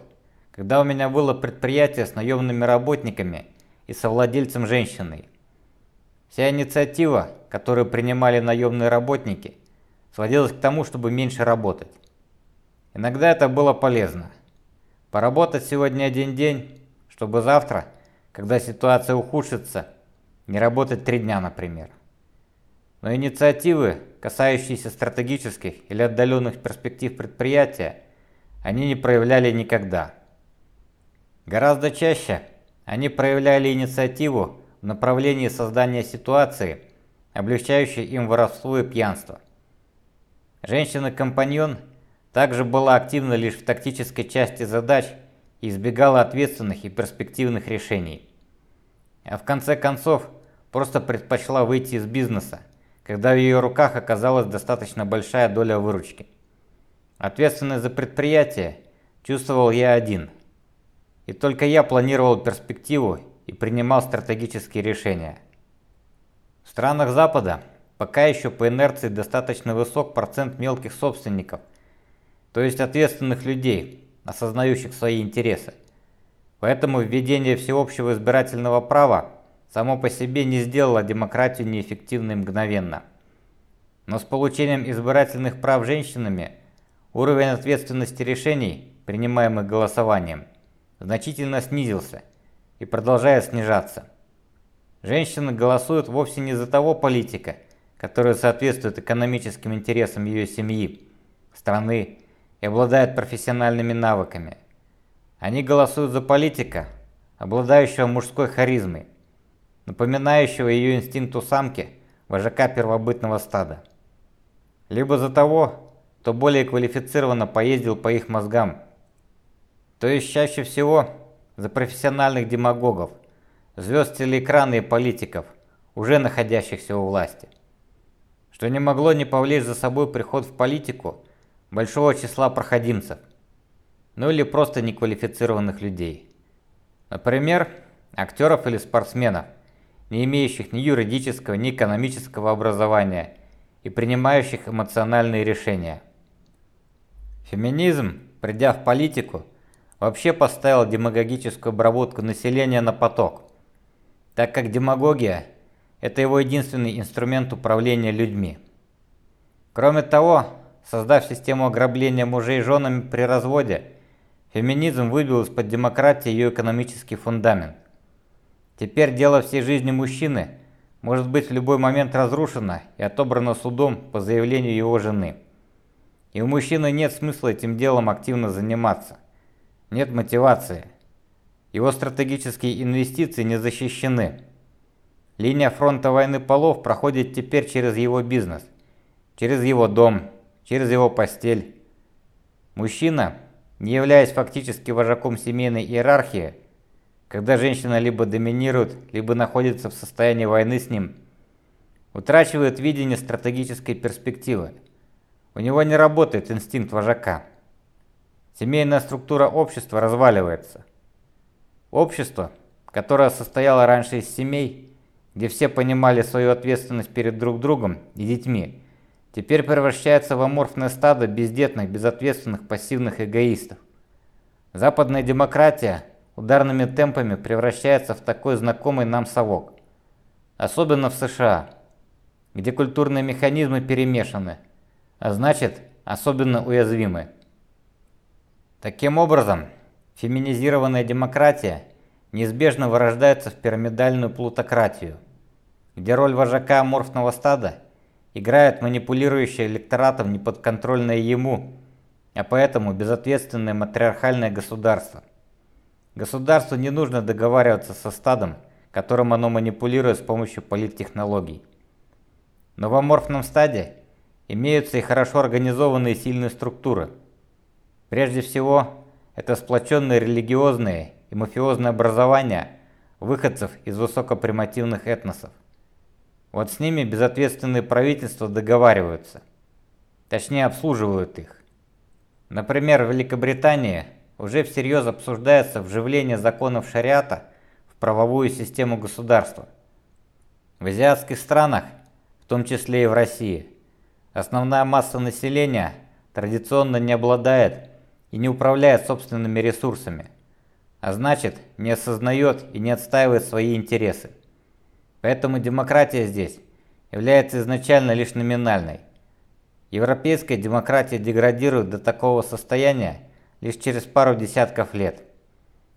S1: когда у меня было предприятие с наемными работниками и совладельцем женщиной. Вся инициатива, которую принимали наемные работники, сводилась к тому, чтобы меньше работать. Иногда это было полезно. Поработать сегодня один день, чтобы завтра – когда ситуация ухудшится, не работать три дня, например. Но инициативы, касающиеся стратегических или отдаленных перспектив предприятия, они не проявляли никогда. Гораздо чаще они проявляли инициативу в направлении создания ситуации, облегчающей им воровство и пьянство. Женщина-компаньон также была активна лишь в тактической части задач и избегала ответственных и перспективных решений. А в конце концов, просто предпочла выйти из бизнеса, когда в ее руках оказалась достаточно большая доля выручки. Ответственность за предприятие чувствовал я один. И только я планировал перспективу и принимал стратегические решения. В странах Запада пока еще по инерции достаточно высок процент мелких собственников, то есть ответственных людей, осознающих свои интересы. Поэтому введение всеобщего избирательного права само по себе не сделало демократию неэффективной мгновенно. Но с получением избирательных прав женщинами уровень ответственности решений, принимаемых голосованием, значительно снизился и продолжает снижаться. Женщины голосуют вовсе не за того политика, который соответствует экономическим интересам ее семьи, страны и обладает профессиональными навыками. Они голосуют за политика, обладающего мужской харизмой, напоминающего ее инстинкту самки, вожака первобытного стада. Либо за того, кто более квалифицированно поездил по их мозгам. То есть чаще всего за профессиональных демагогов, звезд телеэкрана и политиков, уже находящихся у власти. Что не могло не повлечь за собой приход в политику большого числа проходимцев, ну или просто неквалифицированных людей. Например, актеров или спортсменов, не имеющих ни юридического, ни экономического образования и принимающих эмоциональные решения. Феминизм, придя в политику, вообще поставил демагогическую обработку населения на поток, так как демагогия – это его единственный инструмент управления людьми. Кроме того, создав систему ограбления мужей женами при разводе – Феминизм выбил из-под демократии ее экономический фундамент. Теперь дело всей жизни мужчины может быть в любой момент разрушено и отобрано судом по заявлению его жены. И у мужчины нет смысла этим делом активно заниматься. Нет мотивации. Его стратегические инвестиции не защищены. Линия фронта войны полов проходит теперь через его бизнес, через его дом, через его постель. Мужчина, не являясь фактически вожаком семейной иерархии, когда женщина либо доминирует, либо находится в состоянии войны с ним, утрачивает видение стратегической перспективы. У него не работает инстинкт вожака. Семейная структура общества разваливается. Общество, которое состояло раньше из семей, где все понимали свою ответственность перед друг другом и детьми, теперь превращается в аморфное стадо бездетных, безответственных, пассивных эгоистов. Западная демократия ударными темпами превращается в такой знакомый нам совок. Особенно в США, где культурные механизмы перемешаны, а значит, особенно уязвимы. Таким образом, феминизированная демократия неизбежно вырождается в пирамидальную плутократию, где роль вожака аморфного стада играет манипулирующее электоратом неподконтрольное ему, а поэтому безответственное матриархальное государство. Государству не нужно договариваться со стадом, которым оно манипулирует с помощью политтехнологий. Но в аморфном стаде имеются и хорошо организованные сильные структуры. Прежде всего, это сплоченные религиозные и мафиозное образование выходцев из высокопримативных этносов. Вот с ними безответственные правительства договариваются, точнее обслуживают их. Например, в Великобритании уже всерьез обсуждается вживление законов шариата в правовую систему государства. В азиатских странах, в том числе и в России, основная масса населения традиционно не обладает и не управляет собственными ресурсами – а значит, не осознает и не отстаивает свои интересы. Поэтому демократия здесь является изначально лишь номинальной. Европейская демократия деградирует до такого состояния лишь через пару десятков лет.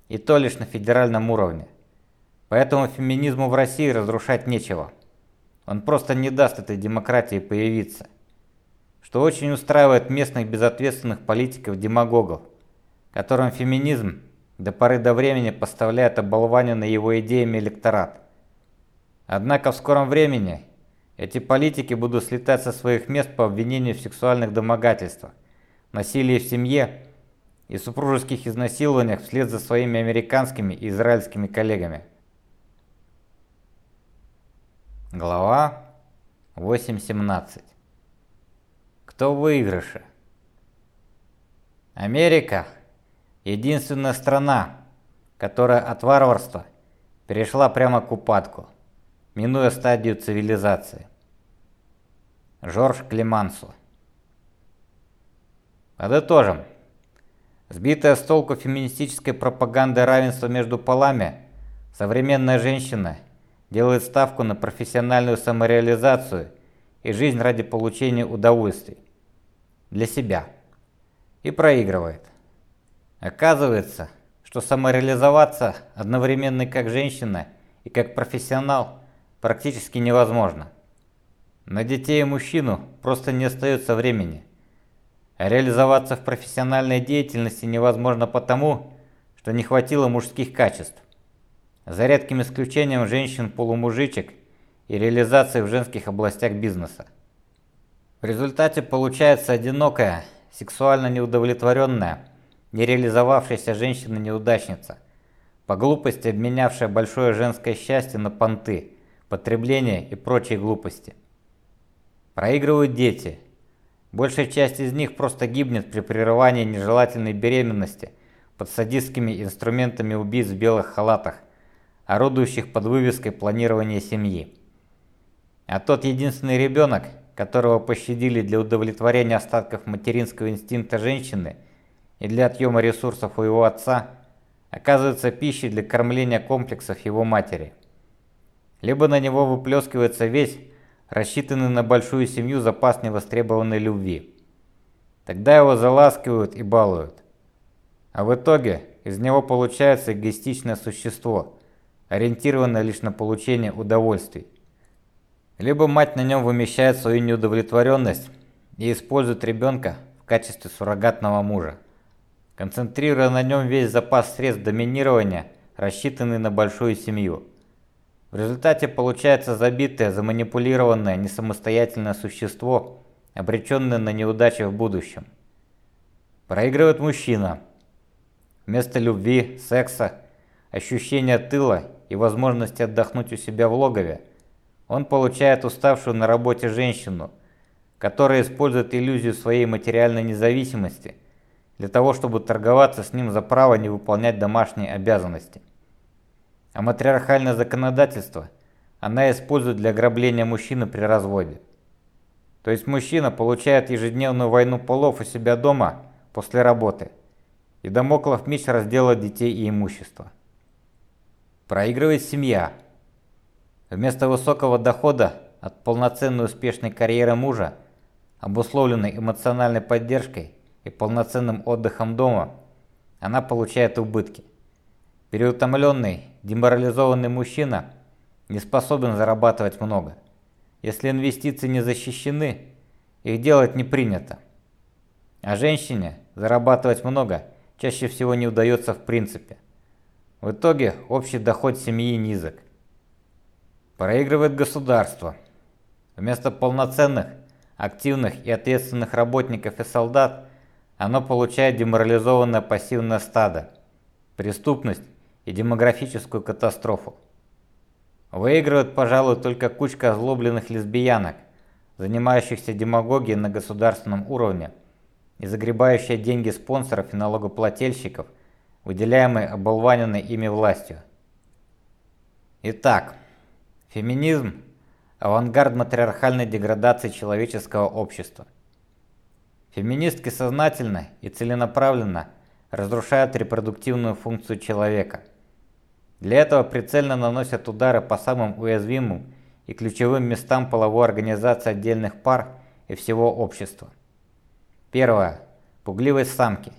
S1: И то лишь на федеральном уровне. Поэтому феминизму в России разрушать нечего. Он просто не даст этой демократии появиться. Что очень устраивает местных безответственных политиков-демагогов, которым феминизм до поры до времени поставляет оболваненный его идеями электорат. Однако в скором времени эти политики будут слетать со своих мест по обвинению в сексуальных домогательствах, насилии в семье и супружеских изнасилованиях вслед за своими американскими и израильскими коллегами. Глава 8.17 Кто в выигрыше? Америка Единственная страна, которая от варварства перешла прямо к упадку, минуя стадию цивилизации. Жорж Климансу. Подытожим. Сбитая с толку феминистической пропагандой равенства между полами, современная женщина делает ставку на профессиональную самореализацию и жизнь ради получения удовольствий для себя и проигрывает. Оказывается, что самореализоваться одновременно как женщина и как профессионал практически невозможно. На детей и мужчину просто не остается времени. Реализоваться в профессиональной деятельности невозможно потому, что не хватило мужских качеств. За редким исключением женщин-полумужичек и реализации в женских областях бизнеса. В результате получается одинокая, сексуально неудовлетворенная, нереализовавшаяся женщина-неудачница, по глупости обменявшая большое женское счастье на понты, потребление и прочие глупости. Проигрывают дети. Большая часть из них просто гибнет при прерывании нежелательной беременности под садистскими инструментами убийц в белых халатах, орудующих под вывеской планирования семьи. А тот единственный ребенок, которого пощадили для удовлетворения остатков материнского инстинкта женщины – и для отъема ресурсов у его отца оказывается пищей для кормления комплексов его матери. Либо на него выплескивается весь, рассчитанный на большую семью запас невостребованной любви. Тогда его заласкивают и балуют. А в итоге из него получается эгоистичное существо, ориентированное лишь на получение удовольствий. Либо мать на нем вымещает свою неудовлетворенность и использует ребенка в качестве суррогатного мужа концентрируя на нем весь запас средств доминирования, рассчитанный на большую семью. В результате получается забитое, заманипулированное, несамостоятельное существо, обреченные на неудачи в будущем. Проигрывает мужчина. Вместо любви, секса, ощущения тыла и возможности отдохнуть у себя в логове, он получает уставшую на работе женщину, которая использует иллюзию своей материальной независимости для того, чтобы торговаться с ним за право не выполнять домашние обязанности. А матриархальное законодательство она использует для ограбления мужчины при разводе. То есть мужчина получает ежедневную войну полов у себя дома после работы, и домоклов меч раздела детей и имущества. Проигрывает семья. Вместо высокого дохода от полноценной успешной карьеры мужа, обусловленной эмоциональной поддержкой и полноценным отдыхом дома, она получает убытки. Переутомленный, деморализованный мужчина не способен зарабатывать много. Если инвестиции не защищены, их делать не принято. А женщине зарабатывать много чаще всего не удается в принципе. В итоге общий доход семьи низок. Проигрывает государство. Вместо полноценных, активных и ответственных работников и солдат оно получает деморализованное пассивное стадо, преступность и демографическую катастрофу. Выигрывает, пожалуй, только кучка озлобленных лесбиянок, занимающихся демагогией на государственном уровне и загребающая деньги спонсоров и налогоплательщиков, выделяемые оболваненной ими властью. Итак, феминизм – авангард матриархальной деградации человеческого общества. Феминистки сознательно и целенаправленно разрушают репродуктивную функцию человека – для этого прицельно наносят удары по самым уязвимым и ключевым местам половой организации отдельных пар и всего общества. Первое. Пугливость самки.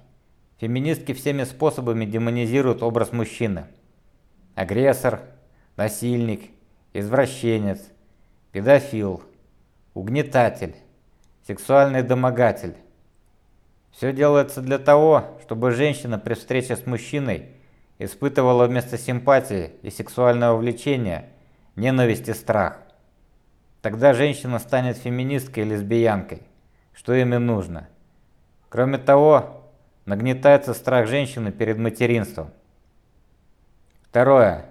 S1: Феминистки всеми способами демонизируют образ мужчины. Агрессор, насильник, извращенец, педофил, угнетатель, сексуальный домогатель. Все делается для того, чтобы женщина при встрече с мужчиной испытывала вместо симпатии и сексуального влечения ненависть и страх. Тогда женщина станет феминисткой и лесбиянкой, что им и нужно. Кроме того, нагнетается страх женщины перед материнством. Второе.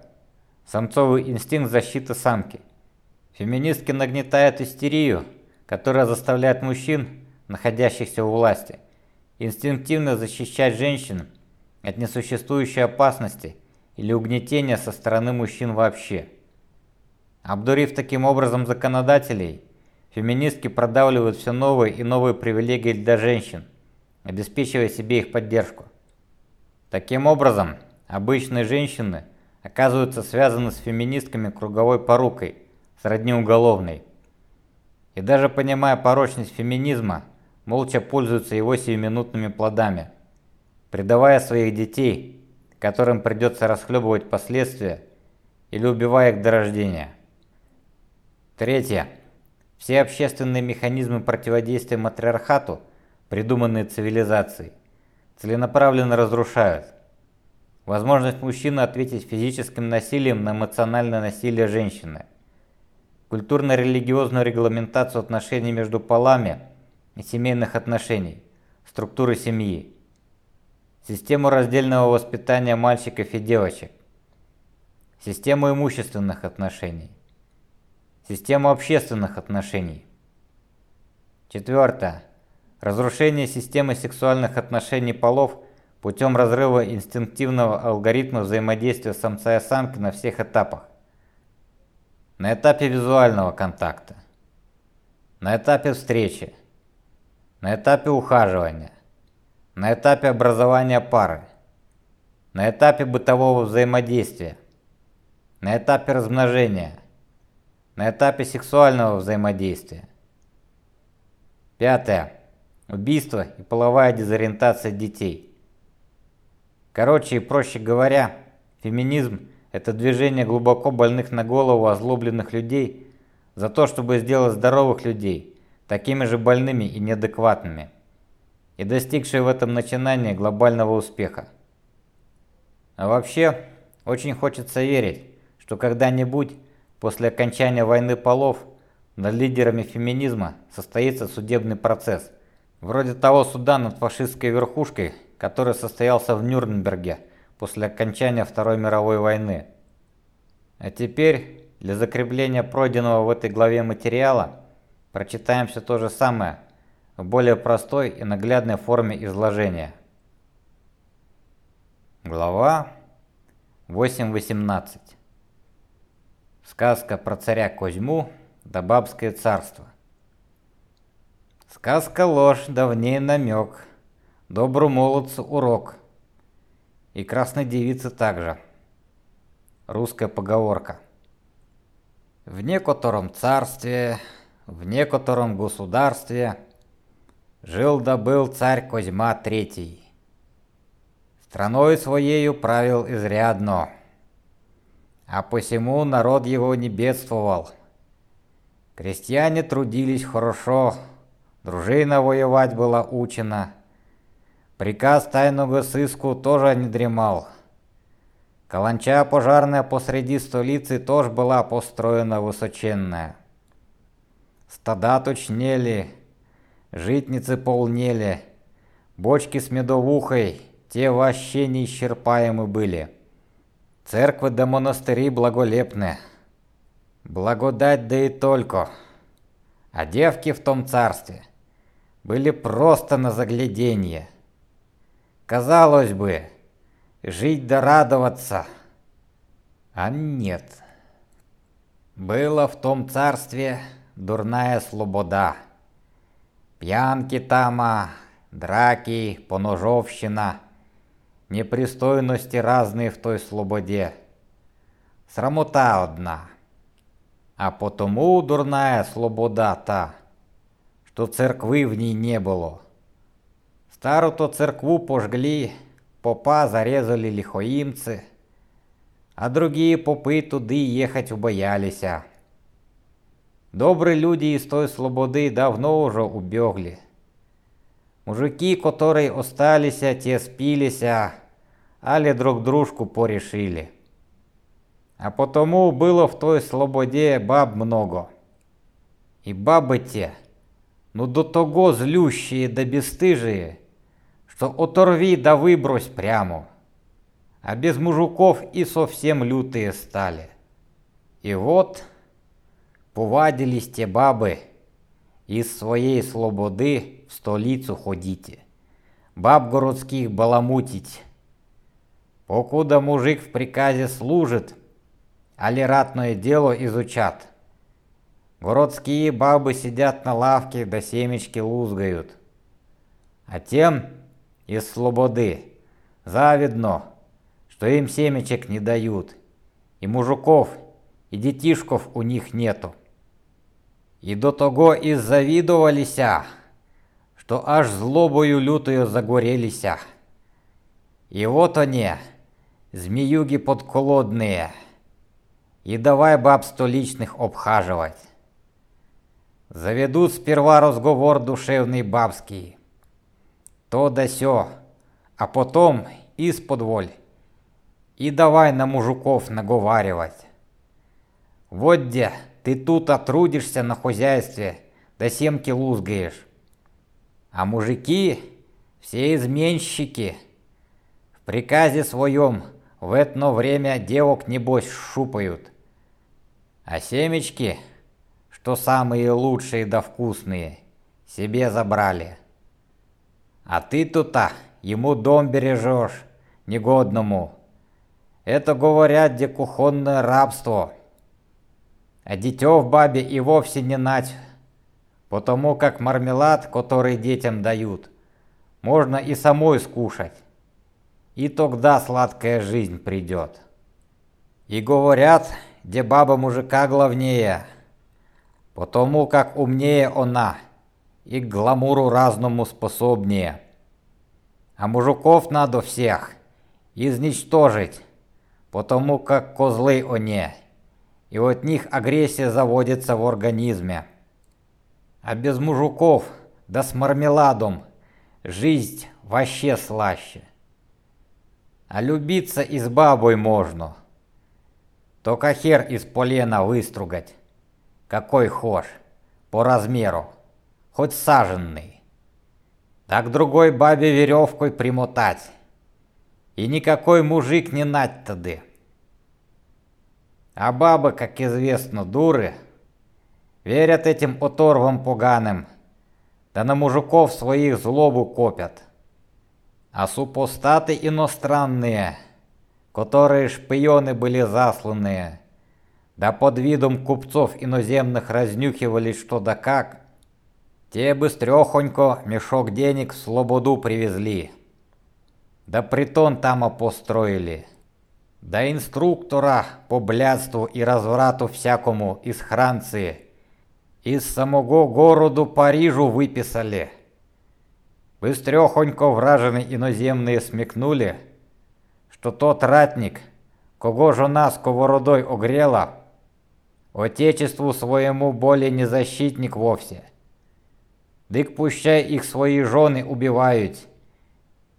S1: Самцовый инстинкт защиты самки. Феминистки нагнетают истерию, которая заставляет мужчин, находящихся у власти, инстинктивно защищать женщин от несуществующей опасности или угнетения со стороны мужчин вообще. Обдурив таким образом законодателей, феминистки продавливают все новые и новые привилегии для женщин, обеспечивая себе их поддержку. Таким образом, обычные женщины оказываются связаны с феминистками круговой порукой, сродни уголовной. И даже понимая порочность феминизма, молча пользуются его сиюминутными плодами – предавая своих детей, которым придется расхлебывать последствия, или убивая их до рождения. Третье. Все общественные механизмы противодействия матриархату, придуманные цивилизацией, целенаправленно разрушают. Возможность мужчины ответить физическим насилием на эмоциональное насилие женщины. Культурно-религиозную регламентацию отношений между полами и семейных отношений, структуры семьи систему раздельного воспитания мальчиков и девочек, систему имущественных отношений, систему общественных отношений. Четвертое. Разрушение системы сексуальных отношений полов путем разрыва инстинктивного алгоритма взаимодействия самца и самки на всех этапах. На этапе визуального контакта, на этапе встречи, на этапе ухаживания, на этапе образования пары, на этапе бытового взаимодействия, на этапе размножения, на этапе сексуального взаимодействия. Пятое. Убийство и половая дезориентация детей. Короче и проще говоря, феминизм – это движение глубоко больных на голову озлобленных людей за то, чтобы сделать здоровых людей такими же больными и неадекватными и достигшие в этом начинании глобального успеха. А вообще, очень хочется верить, что когда-нибудь, после окончания войны полов, над лидерами феминизма состоится судебный процесс, вроде того суда над фашистской верхушкой, который состоялся в Нюрнберге после окончания Второй мировой войны. А теперь, для закрепления пройденного в этой главе материала, прочитаем все то же самое в более простой и наглядной форме изложения. Глава 8.18 Сказка про царя Козьму да бабское царство. Сказка ложь, давней намек, добру молодцу урок. И красной девице также. Русская поговорка. В некотором царстве, в некотором государстве жил да был царь Козьма Третий. Страной своею правил изрядно, а посему народ его не бедствовал. Крестьяне трудились хорошо, дружина воевать была учена. Приказ тайного сыску тоже не дремал. Каланча пожарная посреди столицы тоже была построена высоченная. Стада точнели, житницы полнели, бочки с медовухой — те вообще неисчерпаемы были. Церквы да монастыри благолепны. Благодать да и только. А девки в том царстве были просто на загляденье. Казалось бы, жить да радоваться, а нет. Было в том царстве дурная слобода. Пьянки тама, драки, поножовщина — непристойности разные в той слободе. Срамота одна. А потому дурная слобода та, что церкви в ней не было. Стару-то церкву пожгли, попа зарезали лихоимцы, а другие попы туды ехать убоялись. Добрые люди из той слободы давно уже убегли. Мужики, которые остались, те спились, али друг дружку порешили. А потому было в той слободе баб много. И бабы те, ну до того злющие да бесстыжие, что оторви да выбрось прямо. А без мужиков и совсем лютые стали. И вот повадились те бабы из своей слободы в столицу ходите, баб городских баламутить, Покуда мужик в приказе служит, али ратное дело изучат. Городские бабы сидят на лавке, да семечки лузгают. А тем из слободы завидно, что им семечек не дают, и мужиков, и детишков у них нету. И до того и завидовалися, что аж злобою лютою загорелися. И вот они, змеюги подколодные, и давай баб столичных обхаживать. Заведут сперва разговор душевный бабский, то да сё, а потом из-под воль, и давай на мужиков наговаривать. Вот где ты тут отрудишься на хозяйстве, да семки лузгаешь. А мужики все изменщики, в приказе своем в это время девок небось шупают. А семечки, что самые лучшие да вкусные, себе забрали. А ты тут-то ему дом бережешь, негодному. Это, говорят, где кухонное рабство. А дитё в бабе и вовсе не нать, потому как мармелад, который детям дают, можно и самой скушать и тогда сладкая жизнь придет. И говорят, где баба мужика главнее, потому как умнее она и к гламуру разному способнее. А мужиков надо всех изничтожить, потому как козлы они, и от них агрессия заводится в организме. А без мужиков, да с мармеладом, жизнь вообще слаще а любиться и с бабой можно. Только хер из полена выстругать, какой хошь. по размеру, хоть саженный. Так другой бабе веревкой примотать. И никакой мужик не нать тады. А бабы, как известно, дуры, верят этим оторвам поганым, да на мужиков своих злобу копят. А супостаты иностранные, которые шпионы были засланные, да под видом купцов иноземных разнюхивали что да как, те быстрехонько мешок денег в слободу привезли. Да притон там опостроили. Да инструктора по блядству и разврату всякому из Франции из самого городу Парижу выписали. Быстрехонько вражены иноземные смекнули, что тот ратник, кого жена сковородой огрела, отечеству своему более не защитник вовсе. Дык пущай их свои жены убивают.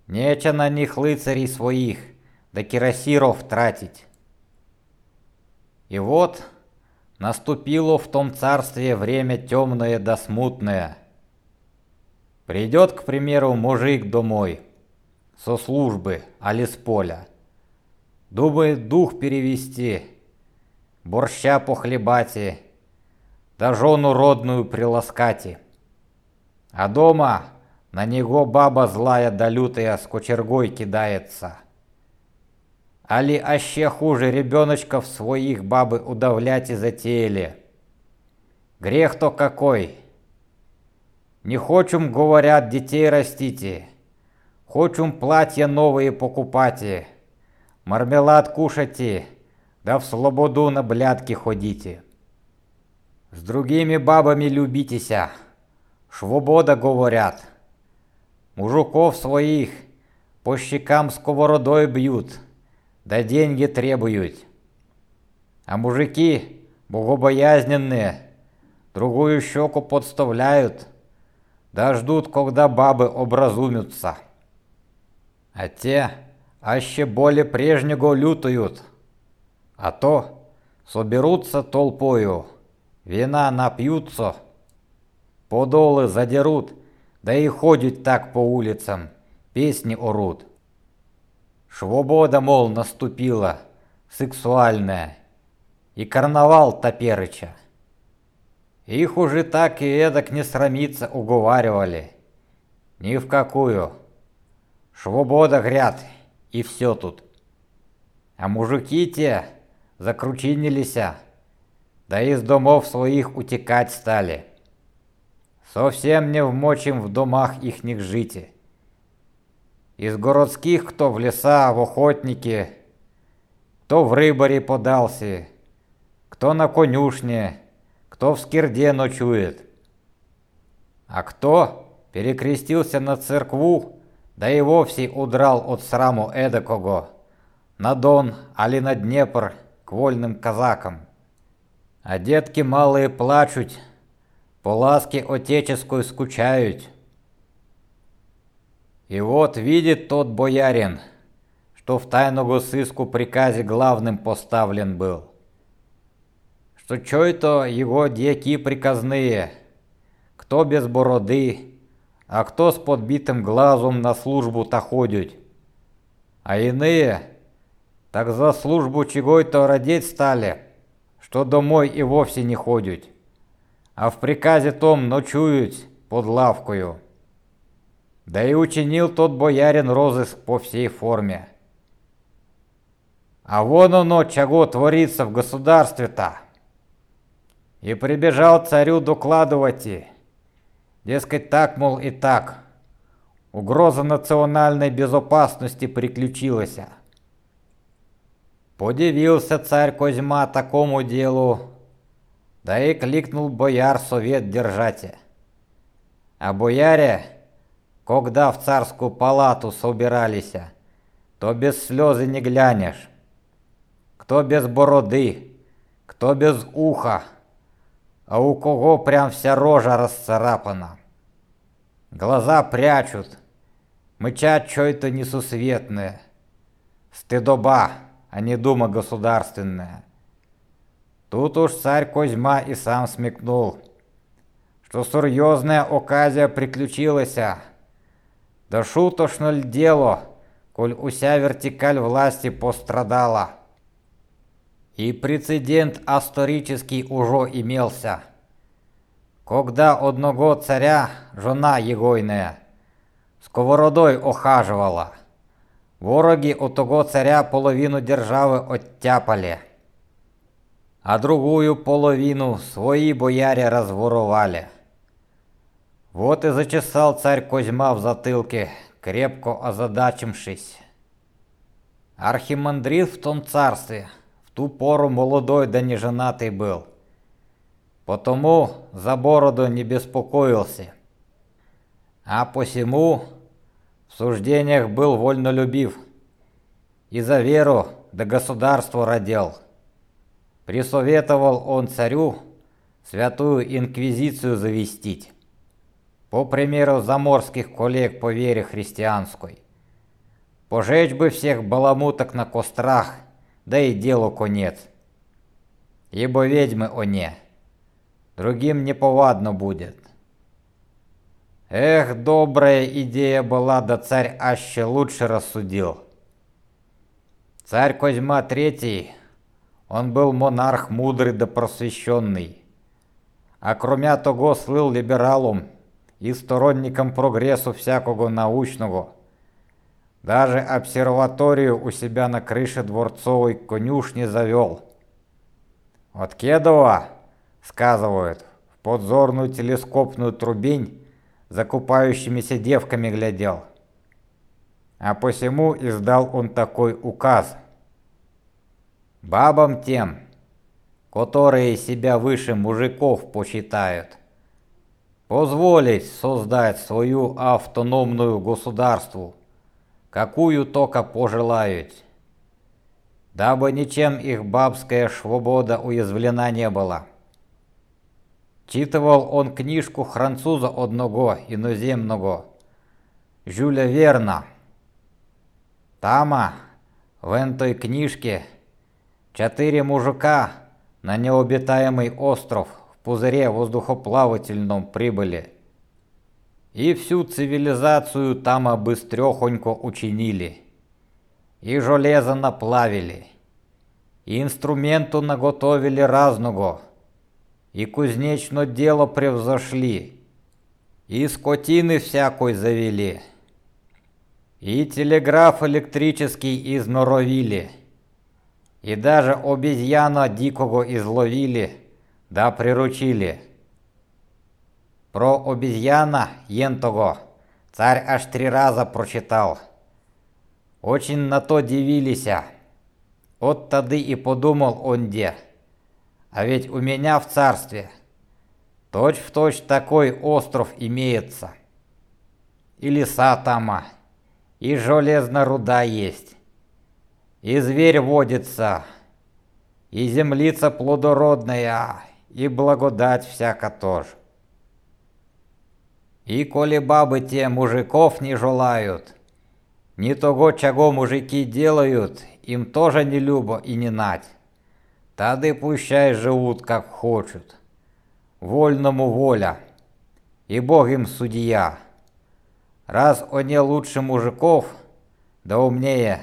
S1: Нече на них лицарей своих, да кирасиров тратить. И вот наступило в том царстве время темное да смутное. Придет, к примеру, мужик домой, со службы, али с поля. Думает дух перевести, борща похлебати, да жену родную приласкати. А дома на него баба злая да лютая с кочергой кидается. Али аще хуже ребеночков своих бабы удавлять и затеяли. Грех-то какой! Не хочем, говорят, детей растите. Хочем платья новые покупайте. Мармелад кушайте, да в слободу на блядки ходите. С другими бабами любитеся. Швобода говорят. Мужиков своих по щекам сковородой бьют да деньги требуют. А мужики, богобоязненные, другую щеку подставляют, да ждут, когда бабы образумятся. А те аще более прежнего лютуют, а то соберутся толпою, вина напьются, подолы задерут, да и ходят так по улицам, песни орут. Свобода, мол, наступила, сексуальная, и карнавал Топерыча. Их уже так и эдак не срамиться уговаривали. Ни в какую. Свобода гряд, и все тут. А мужики те закручинились, да из домов своих утекать стали. Совсем не вмочим в домах ихних жити. Из городских кто в леса, в охотники, кто в рыбаре подался, кто на конюшне, кто в скирде ночует. А кто перекрестился на церкву, да и вовсе удрал от сраму эдакого, на Дон, али на Днепр, к вольным казакам. А детки малые плачут, по ласке отеческую скучают. И вот видит тот боярин, что в тайного сыску приказе главным поставлен был, что чё это его дьяки приказные, кто без бороды, а кто с подбитым глазом на службу-то ходят, а иные так за службу чего-то родить стали, что домой и вовсе не ходят, а в приказе том ночуют под лавкою. Да и учинил тот боярин розыск по всей форме. А вон оно, чего творится в государстве-то. И прибежал царю докладывать и, дескать, так, мол, и так. Угроза национальной безопасности приключилась. Подивился царь Козьма такому делу, да и кликнул бояр совет держать. А бояре когда в царскую палату собирались, то без слезы не глянешь. Кто без бороды, кто без уха, а у кого прям вся рожа расцарапана. Глаза прячут, мычат что-то несусветное. Стыдоба, а не дума государственная. Тут уж царь Козьма и сам смекнул, що серйозна оказія приключилася. Да шутошно ль дело, коль уся вертикаль власти пострадала. И прецедент исторический уже имелся. Когда одного царя жена егойная сковородой охаживала, вороги у того царя половину державы оттяпали, а другую половину свои бояре разворовали. Вот и зачесал царь Козьма в затылке, крепко озадачившись. Архимандрит в том царстве в ту пору молодой да не женатый был. Потому за бороду не беспокоился. А посему в суждениях был вольнолюбив и за веру да государству родил. Присоветовал он царю святую инквизицию завестить, по примеру заморских коллег по вере христианской. Пожечь бы всех баламуток на кострах, да и делу конец. Ибо ведьмы они другим неповадно будет. Эх, добрая идея была, да царь аще лучше рассудил. Царь Козьма III, он был монарх мудрый да просвещенный, а кроме того слыл либералом и сторонником прогрессу всякого научного. Даже обсерваторию у себя на крыше дворцовой конюшни завел. От Кедова сказывают, в подзорную телескопную трубень за купающимися девками глядел. А посему издал он такой указ. Бабам тем, которые себя выше мужиков посчитают, позволить создать свою автономную государству, какую только пожелают, дабы ничем их бабская свобода уязвлена не была. Читывал он книжку француза одного иноземного, Жюля Верна. Тама, в этой книжке, четыре мужика на необитаемый остров пузыре воздухоплавательном прибыли. И всю цивилизацию там быстрехонько учинили. И железо наплавили. И инструменту наготовили разного и кузнечно дело превзошли, и скотины всякой завели, и телеграф электрический изноровили, и даже обезьяна дикого изловили, да приручили. Про обезьяна ентого царь аж три раза прочитал. Очень на то дивились. От тады и подумал он де. А ведь у меня в царстве точь-в-точь точь такой остров имеется. И леса тама, и железная руда есть, и зверь водится, и землица плодородная, и благодать всяка тоже. И коли бабы те мужиков не желают, ни того, чего мужики делают, им тоже не любо и не нать. Тады пущай живут, как хочут. Вольному воля, и Бог им судья. Раз они лучше мужиков, да умнее,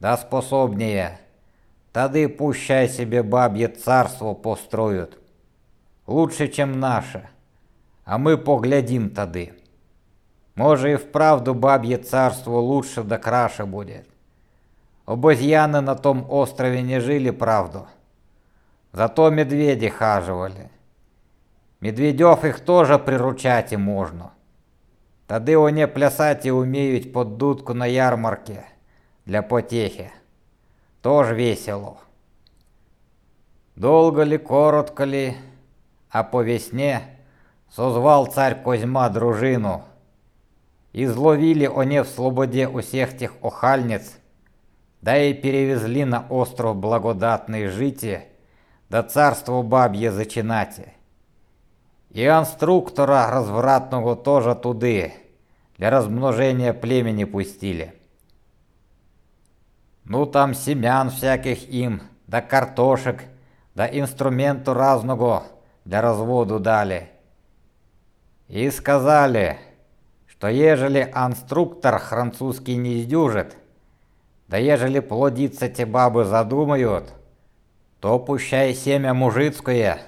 S1: да способнее, тады пущай себе бабье царство построят. Лучше, чем наше, а мы поглядим тады. Може и вправду бабье царство лучше да краше будет. Обезьяны на том острове не жили, правду. Зато медведи хаживали. Медведев их тоже приручать и можно. Тады они плясать и умеют под дудку на ярмарке для потехи. Тоже весело. Долго ли, коротко ли, а по весне созвал царь Козьма дружину. Изловили они в слободе у всех тех охальниц, да и перевезли на остров благодатные жития да царство баб'є зачинати. И инструктора развратного тоже туды, для размножения племени пустили. Ну там семян всяких им, да картошек, да инструменту разного для разводу дали. И сказали, что ежели инструктор французский не сдюжит, да ежели плодиться те бабы задумают, то пущай семя мужицкое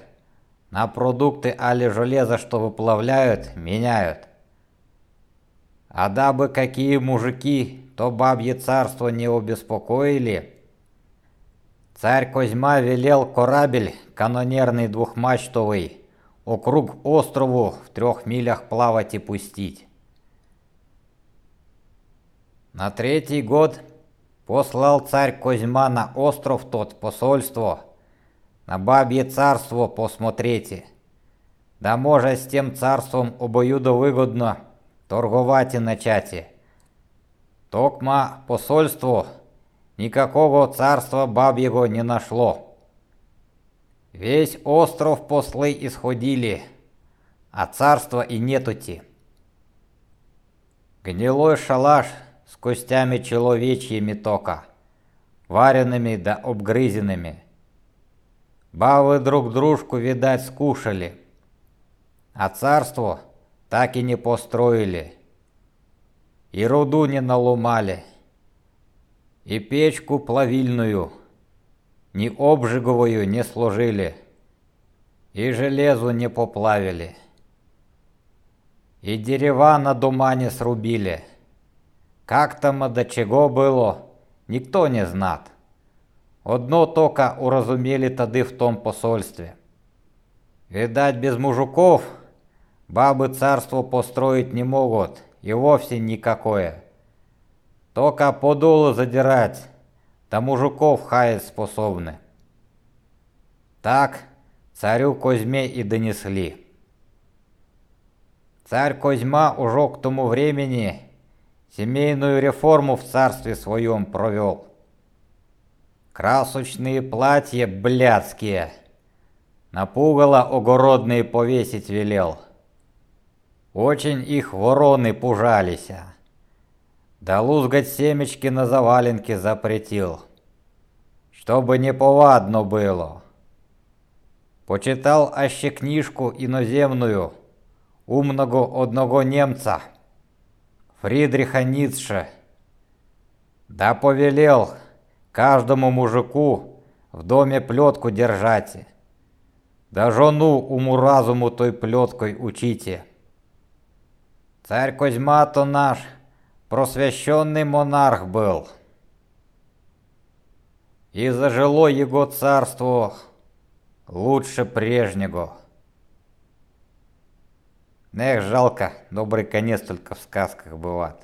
S1: на продукты али железо, что выплавляют, меняют. А дабы какие мужики, то бабье царство не обеспокоили, царь Козьма велел корабль канонерный двухмачтовый округ острову в трех милях плавать и пустить. На третий год послал царь Козьма на остров тот посольство, на бабье царство посмотрите. Да може с тем царством обоюдовыгодно торговать и начать. Токма посольство никакого царства бабьего не нашло. Весь остров послы исходили, а царства и нетути. Гнилой шалаш с костями человечьими тока, вареными да обгрызенными. Бавы друг дружку, видать, скушали, а царство так и не построили, и руду не наломали, и печку плавильную, ни обжиговую не сложили, и железу не поплавили, и дерева на дома не срубили. Как там и до чего было, никто не знает. Одно только уразумели тады в том посольстве. Видать, без мужиков бабы царство построить не могут, и вовсе никакое. Только подолу задирать, да мужиков хаять способны. Так царю Козьме и донесли. Царь Козьма уже к тому времени семейную реформу в царстве своем провел. Красочные платья блядские. Напугало огородные повесить велел. Очень их вороны пужались. Да лузгать семечки на заваленке запретил. Чтобы не повадно было. Почитал аще книжку иноземную умного одного немца, Фридриха Ницше. Да повелел, Каждому мужику в доме плетку держате. Да жену уму-разуму той плеткой учите. Царь Козьма-то наш просвященный монарх был. И зажило его царство лучше прежнего. Эх, жалко, добрый конец только в сказках бывает.